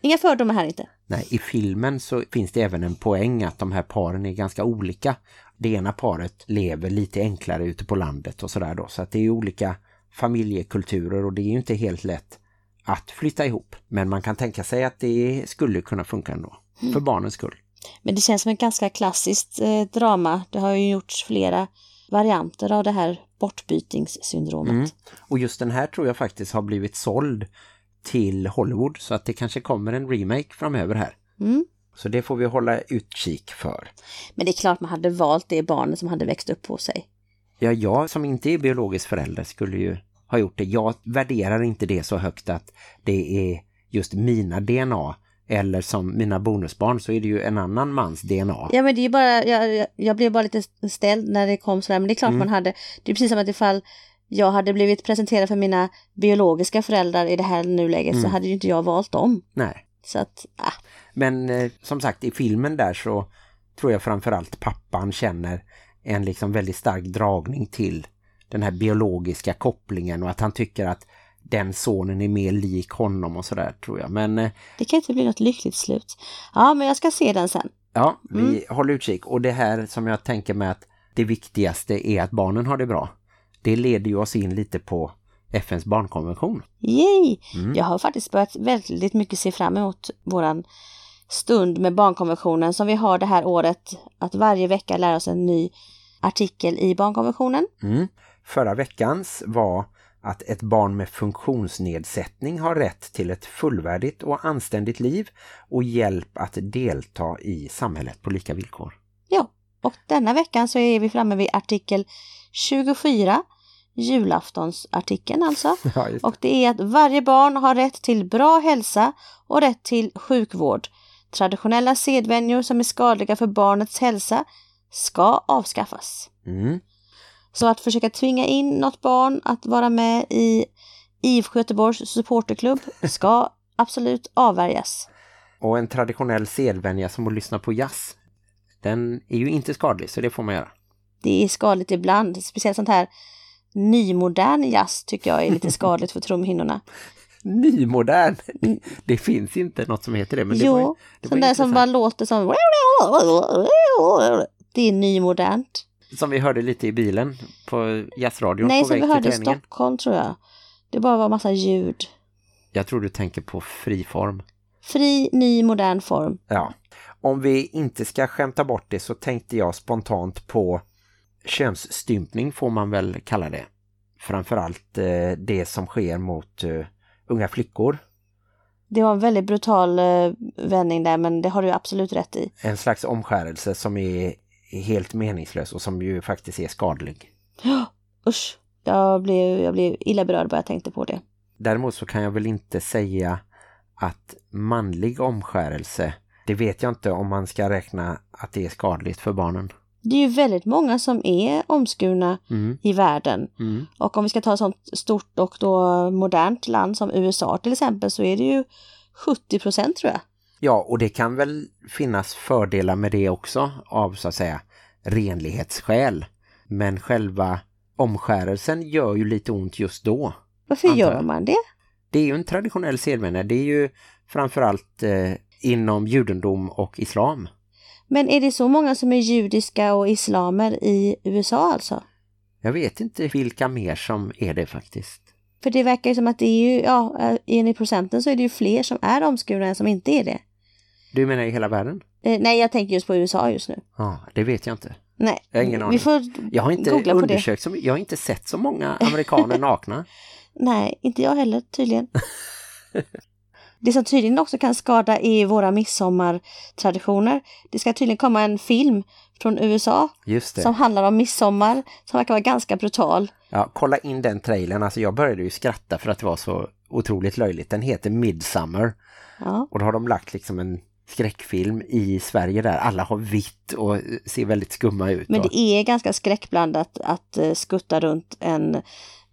Inga fördomar här inte. Nej, I filmen så finns det även en poäng att de här paren är ganska olika. Det ena paret lever lite enklare ute på landet och sådär då. Så att det är olika familjekulturer och det är ju inte helt lätt att flytta ihop. Men man kan tänka sig att det skulle kunna funka ändå. För barnens skull. Men det känns som ett ganska klassiskt eh, drama. Det har ju gjorts flera varianter av det här bortbytingssyndromet. Mm. Och just den här tror jag faktiskt har blivit såld till Hollywood. Så att det kanske kommer en remake framöver här. Mm. Så det får vi hålla utkik för. Men det är klart man hade valt det barnet som hade växt upp på sig. Ja, jag som inte är biologisk förälder skulle ju ha gjort det. Jag värderar inte det så högt att det är just mina DNA. Eller som mina bonusbarn så är det ju en annan mans DNA. Ja men det är ju bara, jag, jag, blev bara lite ställd när det kom sådär, men det är klart man hade, det är precis som att ifall jag hade blivit presenterad för mina biologiska föräldrar i det här nuläget så hade ju inte jag valt dem. Nej. Så att, ah, Men eh, som sagt, i filmen där så tror jag framförallt pappan känner en liksom väldigt stark dragning till den här biologiska kopplingen och att han tycker att den sonen är mer lik honom och sådär tror jag. Men eh, det kan inte bli något lyckligt slut. Ja men jag ska se den sen. ja, vi håller utkik. Och det här som jag tänker med att det viktigaste är att barnen har det bra. Det leder ju oss in lite på FNs barnkonvention. Yay! Jag har faktiskt börjat väldigt mycket se fram emot våran stund med barnkonventionen som vi har det här året. Att varje vecka lära oss en ny artikel i barnkonventionen. Mm. Förra veckans var att ett barn med funktionsnedsättning har rätt till ett fullvärdigt och anständigt liv och hjälp att delta i samhället på lika villkor. Ja, och denna veckan så är vi framme vid artikel 24. Julaftonsartikeln alltså. <laughs> Ja. Och det är att varje barn har rätt till bra hälsa och rätt till sjukvård. Traditionella sedvänjor som är skadliga för barnets hälsa ska avskaffas. Mm. Så att försöka tvinga in något barn att vara med i IFK Göteborgs supporterklubb ska <laughs> absolut avvärjas. Och en traditionell sedvänja som att lyssna på jazz, den är ju inte skadlig så det får man göra. Det är skadligt ibland, speciellt sånt här nymodern jazz tycker jag är lite <laughs> skadligt för trumhinnorna. Nymodern! Det finns inte något som heter det. Men det var, jo, det var sån där som bara låter som... Det är nymodernt. Som vi hörde lite i bilen på jazzradion Nej, på som vi hörde i. Stockholm tror jag. Det bara var massa ljud. Jag tror du tänker på friform. Fri, ny, modern form. Ja. Om vi inte ska skämta bort det så tänkte jag spontant på könsstympning får man väl kalla det. Framförallt eh, det som sker mot eh, unga flickor. Det var en väldigt brutal eh, vändning där, men det har du absolut rätt i. En slags omskärelse som är helt meningslös och som ju faktiskt är skadlig. Usch, jag blev, jag blev illa berörd bara jag tänkte på det. Däremot så kan jag väl inte säga att manlig omskärelse, det vet jag inte om man ska räkna att det är skadligt för barnen. Det är ju väldigt många som är omskurna Mm. i världen. Mm. Och om vi ska ta ett sånt stort och då modernt land som USA till exempel så är det ju 70 procent tror jag. Ja, och det kan väl finnas fördelar med det också av så att säga renlighetsskäl. Men själva omskärelsen gör ju lite ont just då. Varför gör man det? Det är ju en traditionell sedvänja. Det är ju framförallt eh, inom judendom och islam. Men är det så många som är judiska och islamer i USA alltså? Jag vet inte vilka mer som är det faktiskt. För det verkar ju som att det är ju, ja, eh, enligt procenten så är det ju fler som är omskurna än som inte är det. Du menar i hela världen? Eh, nej, jag tänker just på USA just nu. Ja, det vet jag inte. Nej, Jag har ingen vi aning. får Jag har inte googla på det. så, jag har inte sett så många amerikaner <laughs> nakna. Nej, inte jag heller tydligen. <laughs> Det som tydligen också kan skada är våra midsommartraditioner. Det ska tydligen komma en film från USA som handlar om midsommar som verkar vara ganska brutal. Ja, kolla in den trailern. Alltså jag började ju skratta för att det var så otroligt löjligt. Den heter Midsummer. Ja. Och då har de lagt liksom en skräckfilm i Sverige där alla har vitt och ser väldigt skumma ut. Men det är ganska skräckblandat att eh, skutta runt en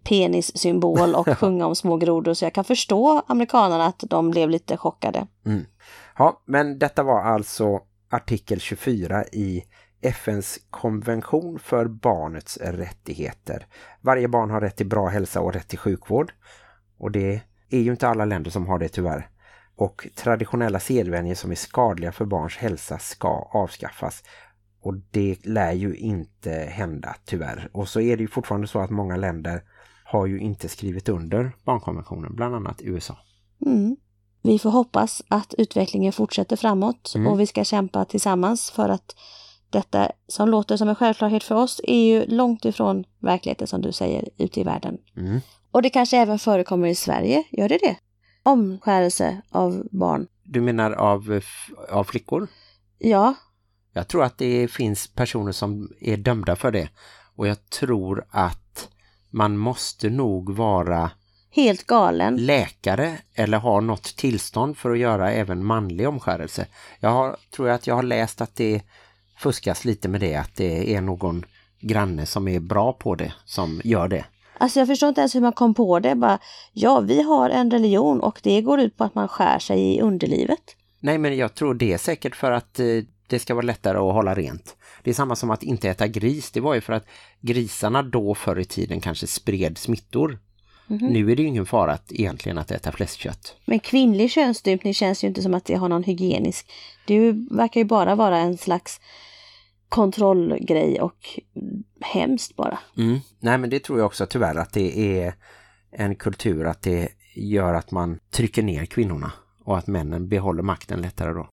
penissymbol och <laughs> sjunga om små grodor så jag kan förstå amerikanerna att de blev lite chockade. Ja, men detta var alltså artikel 24 i FNs konvention för barnets rättigheter. Varje barn har rätt till bra hälsa och rätt till sjukvård. Och det är ju inte alla länder som har det tyvärr. Och traditionella sedvänjor som är skadliga för barns hälsa ska avskaffas. Och det lär ju inte hända tyvärr. Och så är det ju fortfarande så att många länder har ju inte skrivit under barnkonventionen, bland annat USA. Mm. Vi får hoppas att utvecklingen fortsätter framåt Mm. och vi ska kämpa tillsammans för att detta som låter som en självklarhet för oss är ju långt ifrån verkligheten som du säger ute i världen. Mm. Och det kanske även förekommer i Sverige, gör det det? Omskärelse av barn. Du menar av, av flickor? Ja, Jag tror att det finns personer som är dömda för det. Och jag tror att man måste nog vara helt galen. läkare eller ha något tillstånd för att göra även manlig omskärelse. Jag har, tror att jag har läst att det fuskas lite med det. Att det är någon granne som är bra på det som gör det. Alltså jag förstår inte ens hur man kom på det. Bara, ja, vi har en religion och det går ut på att man skär sig i underlivet. Nej men jag tror det är säkert för att eh, det ska vara lättare att hålla rent. Det är samma som att inte äta gris. Det var ju för att grisarna då förr i tiden kanske spred smittor. Nu är det ju ingen fara att, egentligen att äta fläskkött. Men kvinnlig könsstympning känns ju inte som att det har någon hygienisk. Det verkar ju bara vara en slags kontrollgrej och hemskt bara. Mm. Nej men det tror jag också tyvärr att det är en kultur att det gör att man trycker ner kvinnorna och att männen behåller makten lättare då.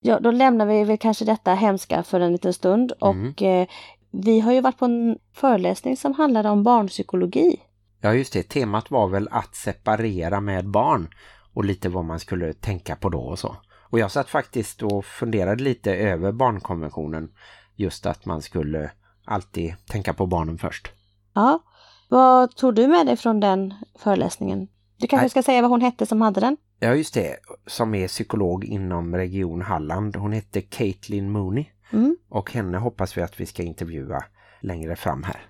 Ja, då lämnar vi väl kanske detta hemska för en liten stund och eh, vi har ju varit på en föreläsning som handlade om barnpsykologi. Ja just det, temat var väl att separera med barn och lite vad man skulle tänka på då och så. Och jag satt faktiskt och funderade lite över barnkonventionen. Just att man skulle alltid tänka på barnen först. Ja, Vad tog du med dig från den föreläsningen? Du kanske Nej. ska säga vad hon hette som hade den? Ja just det, som är psykolog inom Region Halland. Hon heter Caitlin Mooney Mm. och henne hoppas vi att vi ska intervjua längre fram här.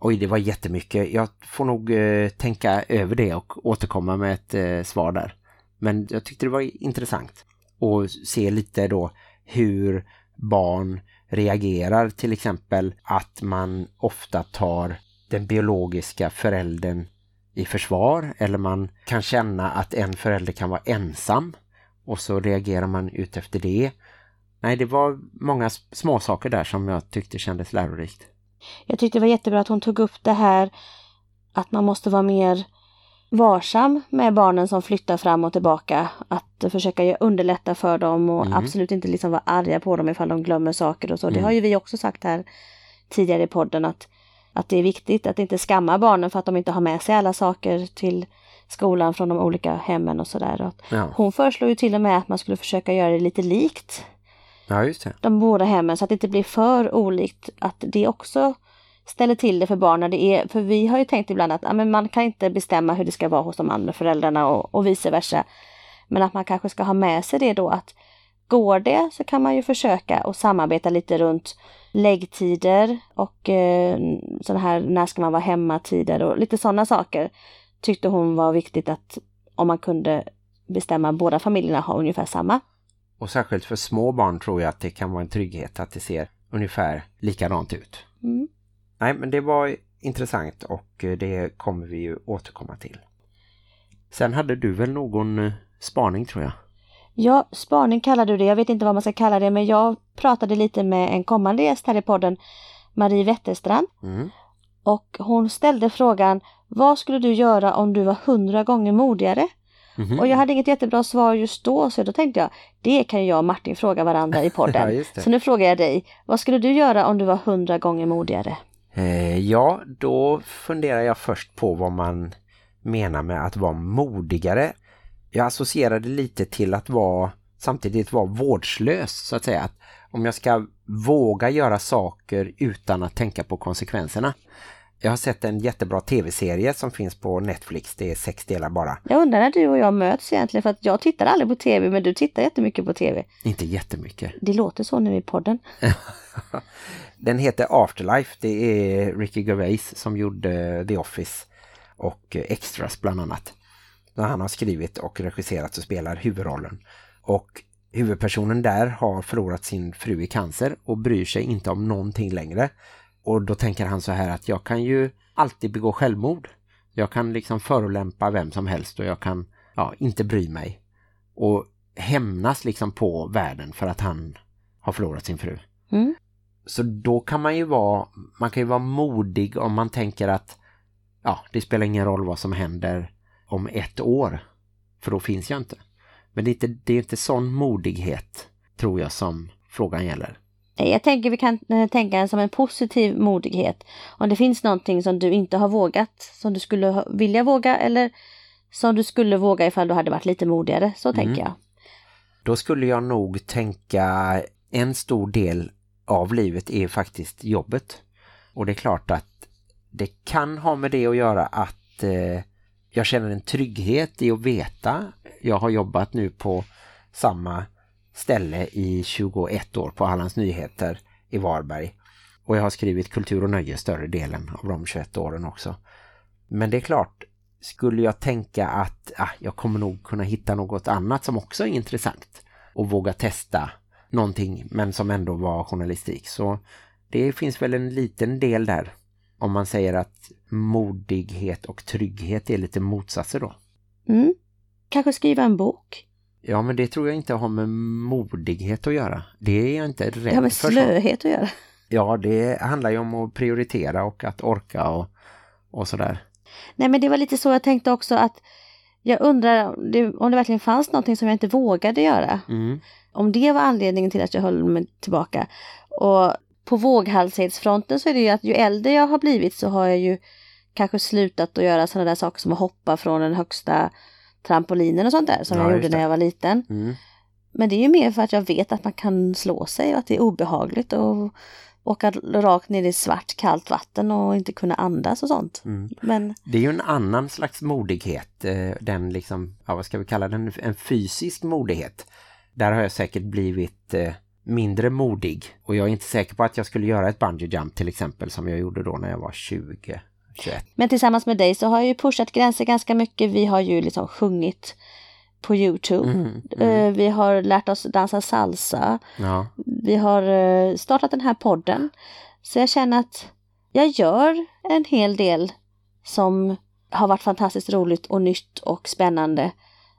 Oj, det var jättemycket. Jag får nog eh, tänka över det och återkomma med ett eh, svar där. Men jag tyckte det var intressant att se lite då hur barn reagerar. Till exempel att man ofta tar den biologiska föräldern i försvar eller man kan känna att en förälder kan vara ensam och så reagerar man ut efter det. Nej, det var många små saker där som jag tyckte kändes lärorikt. Jag tyckte det var jättebra att hon tog upp det här att man måste vara mer varsam med barnen som flyttar fram och tillbaka. Att försöka underlätta för dem och Mm. absolut inte liksom vara arga på dem ifall de glömmer saker och så. Det Mm. har ju vi också sagt här tidigare i podden att, att det är viktigt att inte skamma barnen för att de inte har med sig alla saker till skolan från de olika hemmen och sådär. Ja, Hon föreslår ju till och med att man skulle försöka göra det lite likt ja just det. de båda hemmen så att det inte blir för olikt. Att det också ställer till det för barnen. Det är, för vi har ju tänkt ibland att ja, men man kan inte bestämma hur det ska vara hos de andra föräldrarna och, och vice versa. Men att man kanske ska ha med sig det då att går det så kan man ju försöka och samarbeta lite runt läggtider och eh, sådana här när ska man vara hemma-tider och lite sådana saker tyckte hon var viktigt att om man kunde bestämma båda familjerna har ungefär samma. Och särskilt för små barn tror jag att det kan vara en trygghet att det ser ungefär likadant ut. Mm. Nej, men det var intressant och eh, det kommer vi ju återkomma till. Sen hade du väl någon eh, spaning tror jag? Ja, spaning kallar du det. Jag vet inte vad man ska kalla det, men jag pratade lite med en kommande gäst här i podden, Marie Wetterstrand. Mm. Och hon ställde frågan, vad skulle du göra om du var hundra gånger modigare? Mhm. Och jag hade inget jättebra svar just då, så då tänkte jag, det kan jag och Martin fråga varandra i <laughs> Ja, podden. det. så nu frågar jag dig, vad skulle du göra om du var hundra gånger modigare? Eh, ja, då funderar jag först på vad man menar med att vara modigare. Jag associerade lite till att vara samtidigt vara vårdslös så att säga. Att om jag ska våga göra saker utan att tänka på konsekvenserna. Jag har sett en jättebra tv-serie som finns på Netflix. Det är sex delar bara. Jag undrar när du och jag möts egentligen, för att jag tittar aldrig på tv, men du tittar jättemycket på tv. Inte jättemycket. Det låter så nu i podden. <laughs> Den heter Afterlife. Det är Ricky Gervais som gjorde The Office och Extras bland annat. Där han har skrivit och regisserat och spelar huvudrollen. Och huvudpersonen där har förlorat sin fru i cancer och bryr sig inte om någonting längre. Och då tänker han så här att jag kan ju alltid begå självmord. Jag kan liksom förolämpa vem som helst och jag kan ja, inte bry mig. Och hämnas liksom på världen för att han har förlorat sin fru. Mm. Så då kan man ju vara, man kan ju vara modig om man tänker att ja, det spelar ingen roll vad som händer om ett år. För då finns jag inte. Men det är inte, det är inte sån modighet tror jag som frågan gäller. Jag tänker vi kan eh, tänka som en positiv modighet. Om det finns någonting som du inte har vågat, som du skulle vilja våga eller som du skulle våga ifall du hade varit lite modigare, så tänker jag. Då skulle jag nog tänka en stor del av livet är faktiskt jobbet. Och det är klart att det kan ha med det att göra att eh, jag känner en trygghet i att veta. Jag har jobbat nu på samma ställe i 21 år på Hallands Nyheter i Varberg. Och jag har skrivit kultur och nöje större delen av de 21 åren också. Men det är klart, skulle jag tänka att ah, jag kommer nog kunna hitta något annat som också är intressant och våga testa någonting men som ändå var journalistik. Så det finns väl en liten del där om man säger att modighet och trygghet är lite motsatser då. Mm. Kanske skriva en bok. Ja, men det tror jag inte har med modighet att göra. Det är jag inte rädd Det har med för. slöhet att göra. Ja, det handlar ju om att prioritera och att orka och, och sådär. Nej men det var lite så jag tänkte också att jag undrar om det, om det verkligen fanns någonting som jag inte vågade göra. Mm. Om det var anledningen till att jag höll mig tillbaka. Och på våghalsighetsfronten så är det ju att ju äldre jag har blivit så har jag ju kanske slutat att göra sådana där saker som att hoppa från den högsta trampolinen och sånt där som Ja, jag gjorde när jag var liten. Mm. Men det är ju mer för att jag vet att man kan slå sig och att det är obehagligt och åka rakt ner i svart kallt vatten och inte kunna andas och sånt. Men Det är ju en annan slags modighet. eh, Den liksom, ja, vad ska vi kalla den? En fysisk modighet. Där har jag säkert blivit eh, mindre modig. Och jag är inte säker på att jag skulle göra ett bungee jump till exempel som jag gjorde då när jag var 20, 21. Men tillsammans med dig så har jag ju pushat gränser ganska mycket. Vi har ju liksom sjungit på Youtube. Eh, Vi har lärt oss dansa salsa. Ja, Vi har eh, startat den här podden. Så jag känner att jag gör en hel del som har varit fantastiskt roligt och nytt och spännande.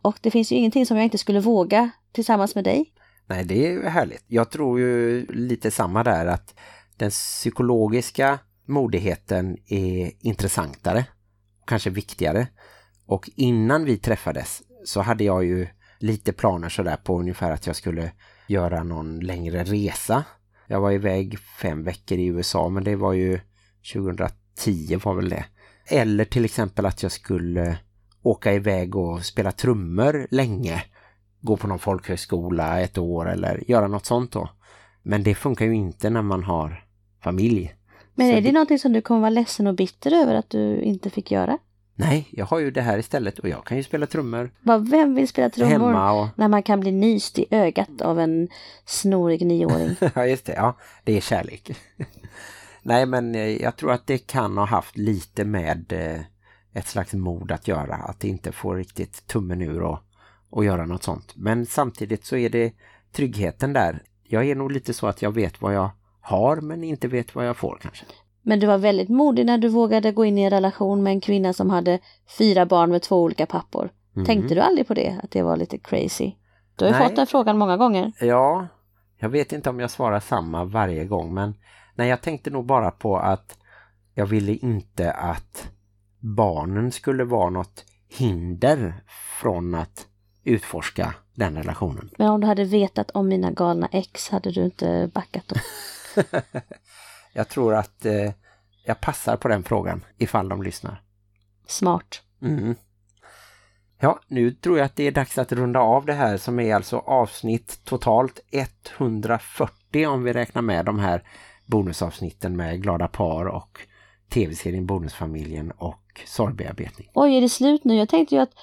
Och det finns ju ingenting som jag inte skulle våga tillsammans med dig nej det är ju härligt. Jag tror ju lite samma där att den psykologiska modigheten är intressantare. Kanske viktigare. Och innan vi träffades så hade jag ju lite planer sådär på ungefär att jag skulle göra någon längre resa. Jag var iväg fem veckor i USA men det var ju 2010 var väl det. Eller till exempel att jag skulle åka iväg och spela trummor länge. Gå på någon folkhögskola ett år eller göra något sånt då. Men det funkar ju inte när man har familj. Men är det någonting som du kommer vara ledsen och bitter över att du inte fick göra? Nej, jag har ju det här istället och jag kan ju spela trummor Vad, vem vill spela trummor hemma och när man kan bli nyst i ögat av en snorig nioåring? <laughs> ja, just det. Ja, det är kärlek. <laughs> Nej, men eh, jag tror att det kan ha haft lite med eh, ett slags mod att göra. Att inte få riktigt tummen ur och, och göra något sånt. Men samtidigt så är det tryggheten där. Jag är nog lite så att jag vet vad jag har men inte vet vad jag får kanske. Men du var väldigt modig när du vågade gå in i en relation med en kvinna som hade fyra barn med två olika pappor. Tänkte du aldrig på det? Att det var lite crazy? Du har ju fått den frågan många gånger. Ja, jag vet inte om jag svarar samma varje gång men nej, jag tänkte nog bara på att jag ville inte att barnen skulle vara något hinder från att utforska den relationen. Men om du hade vetat om mina galna ex hade du inte backat då? <laughs> Jag tror att eh, jag passar på den frågan ifall de lyssnar. Smart. Mm. Ja, nu tror jag att det är dags att runda av det här som är alltså avsnitt totalt 140 om vi räknar med de här bonusavsnitten med glada par och tv-serien Bonusfamiljen och sorgbearbetning. Oj, är det slut nu? Jag tänkte ju att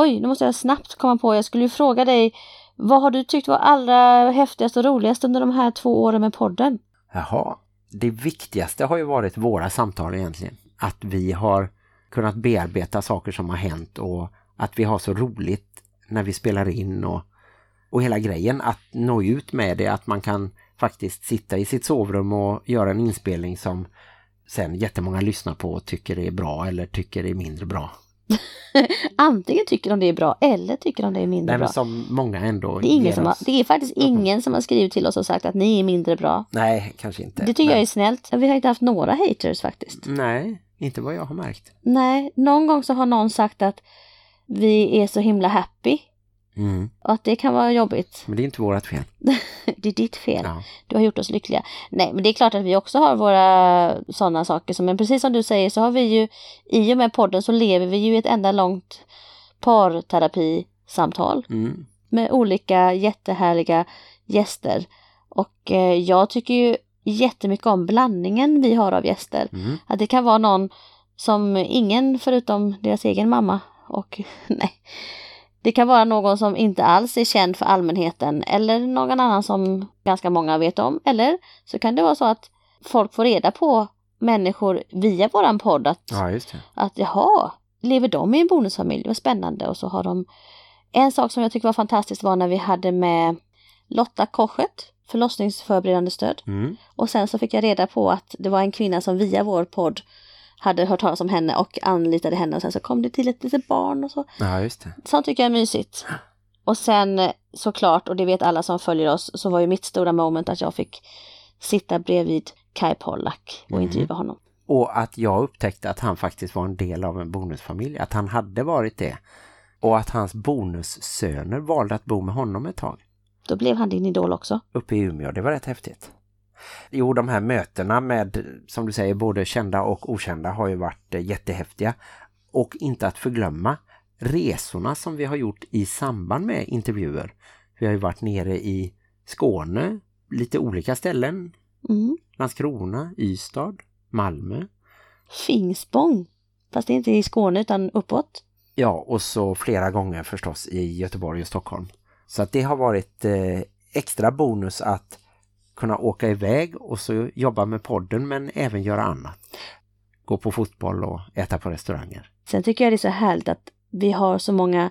oj, nu måste jag snabbt komma på. Jag skulle ju fråga dig vad har du tyckt var allra häftigast och roligast under de här två åren med podden? Jaha, det viktigaste har ju varit våra samtal egentligen. Att vi har kunnat bearbeta saker som har hänt och att vi har så roligt när vi spelar in och, och hela grejen att nå ut med det, att man kan faktiskt sitta i sitt sovrum och göra en inspelning som sen jättemånga lyssnar på och tycker är bra eller tycker är mindre bra. <laughs> Antingen tycker de det är bra eller tycker de det är mindre Nej, bra. men som många ändå Det är, ingen som har, det är faktiskt ingen som har skrivit till oss och sagt att ni är mindre bra. Nej, kanske inte. Det tycker jag Men- är snällt. Vi har inte haft några haters faktiskt. Nej, inte vad jag har märkt. Nej, någon gång så har någon sagt att vi är så himla happy Mm. och att det kan vara jobbigt. Men det är inte vårat fel. <laughs> Det är ditt fel. Ja. Du har gjort oss lyckliga. Nej, men det är klart att vi också har våra sådana saker. Som, men precis som du säger så har vi ju, i och med podden så lever vi ju i ett enda långt parterapisamtal Mm. med olika jättehärliga gäster. Och eh, jag tycker ju jättemycket om blandningen vi har av gäster. Mm. Att det kan vara någon som ingen förutom deras egen mamma och <laughs> nej. Det kan vara någon som inte alls är känd för allmänheten eller någon annan som ganska många vet om. Eller så kan det vara så att folk får reda på människor via våran podd att, Ja, just det. att jaha, lever de i en bonusfamilj? Vad spännande. Och så har de en sak som jag tycker var fantastiskt var när vi hade med Lotta Korset, förlossningsförberedande stöd. Mm. Och sen så fick jag reda på att det var en kvinna som via vår podd hade hört talas om henne och anlitade henne och sen så kom det till ett litet barn och så. Ja, just det. Sånt tycker jag är mysigt. Och sen eh, såklart, och det vet alla som följer oss, så var ju mitt stora moment att jag fick sitta bredvid Kai Pollak och Mhm. intervjua honom. Och att jag upptäckte att han faktiskt var en del av en bonusfamilj. Att han hade varit det. Och att hans bonussöner valde att bo med honom ett tag. Då blev han din idol också. Uppe i Umeå. Det var rätt häftigt. Jo, de här mötena med, som du säger, både kända och okända har ju varit eh, jättehäftiga. Och inte att förglömma resorna som vi har gjort i samband med intervjuer. Vi har ju varit nere i Skåne, lite olika ställen. Mm. Landskrona, Ystad, Malmö. Finspång. Fast det är inte i Skåne utan uppåt. Ja, och så flera gånger förstås i Göteborg och Stockholm. Så att det har varit eh, extra bonus att kunna åka iväg och så jobba med podden men även göra annat. Gå på fotboll och äta på restauranger. Sen tycker jag det är så härligt att vi har så många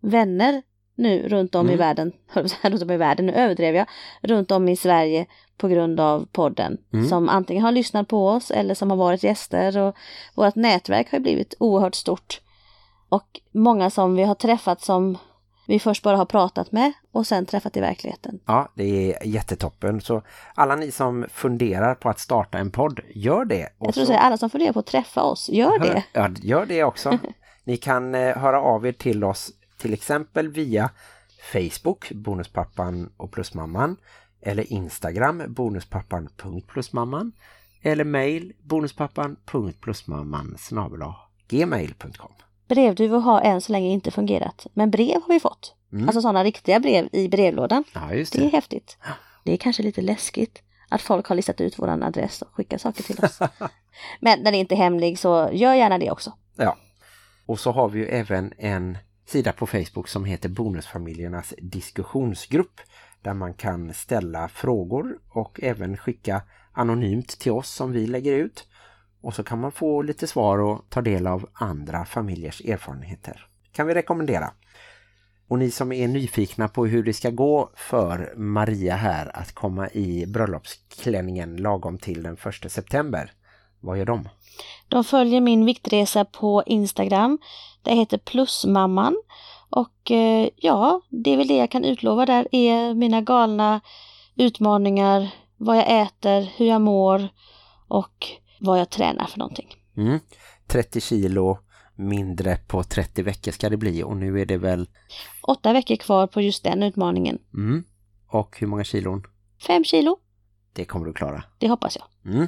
vänner nu runt om i Mm. världen, <laughs> att säga, runt om i världen, nu överdrev jag, runt om i Sverige på grund av podden. Mm. Som antingen har lyssnat på oss eller som har varit gäster och vårt nätverk har blivit oerhört stort. Och många som vi har träffat som vi först bara har pratat med och sen träffat i verkligheten. Ja, det är jättetoppen. Så alla ni som funderar på att starta en podd, gör det. Och Jag tror så- att alla som funderar på att träffa oss, gör det. Ja, gör det också. <laughs> Ni kan eh, höra av er till oss till exempel via Facebook, Bonuspappan och Plusmamman. Eller Instagram, bonuspappan.plusmamman. Eller mail, bonuspappan.plusmamman gmail.com. Brevduvor har än så länge inte fungerat, men brev har vi fått. Mm. Alltså sådana riktiga brev i brevlådan. Ja, just Det är det. häftigt. Det är kanske lite läskigt att folk har listat ut våran adress och skickar saker till oss. <laughs> Men när det inte är hemlig så gör gärna det också. Ja. Och så har vi ju även en sida på Facebook som heter Bonusfamiljernas diskussionsgrupp där man kan ställa frågor och även skicka anonymt till oss som vi lägger ut. Och så kan man få lite svar och ta del av andra familjers erfarenheter. Kan vi rekommendera. Och ni som är nyfikna på hur det ska gå för Maria här att komma i bröllopsklänningen lagom till den 1 september. Vad gör de? De följer min viktresa på Instagram. Det heter Plusmamman. Och eh, ja, det är väl det jag kan utlova där är mina galna utmaningar, vad jag äter, hur jag mår och vad jag tränar för någonting. Mm. 30 kilo mindre på 30 veckor ska det bli och nu är det väl... Åtta veckor kvar på just den utmaningen. Mm. Och hur många kilon? Fem kilo, Det kommer du klara. det hoppas jag. Mm.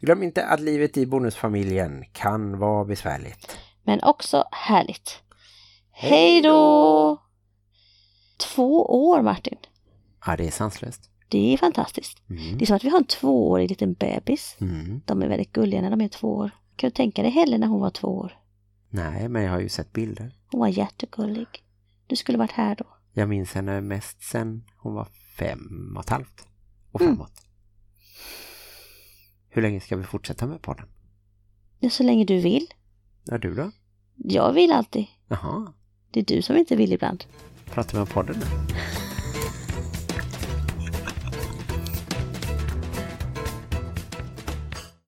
Glöm inte att livet i bonusfamiljen kan vara besvärligt. Men också härligt. Hej då! Två år Martin. Ja, det är sanslöst. Det är fantastiskt. Mm. Det är som att vi har en tvåårig liten bebis. Mm. De är väldigt gulliga när de är två år. Kan du tänka dig Helle när hon var två år? Nej, men jag har ju sett bilder. Hon var jättegullig. Du skulle varit här då. Jag minns henne mest sen hon var fem och ett halvt och Mm. framåt. Hur länge ska vi fortsätta med podden? Ja, så länge du vill. Ja, du då? Jag vill alltid. Jaha, Det är du som inte vill ibland. pratar vi om podden nu?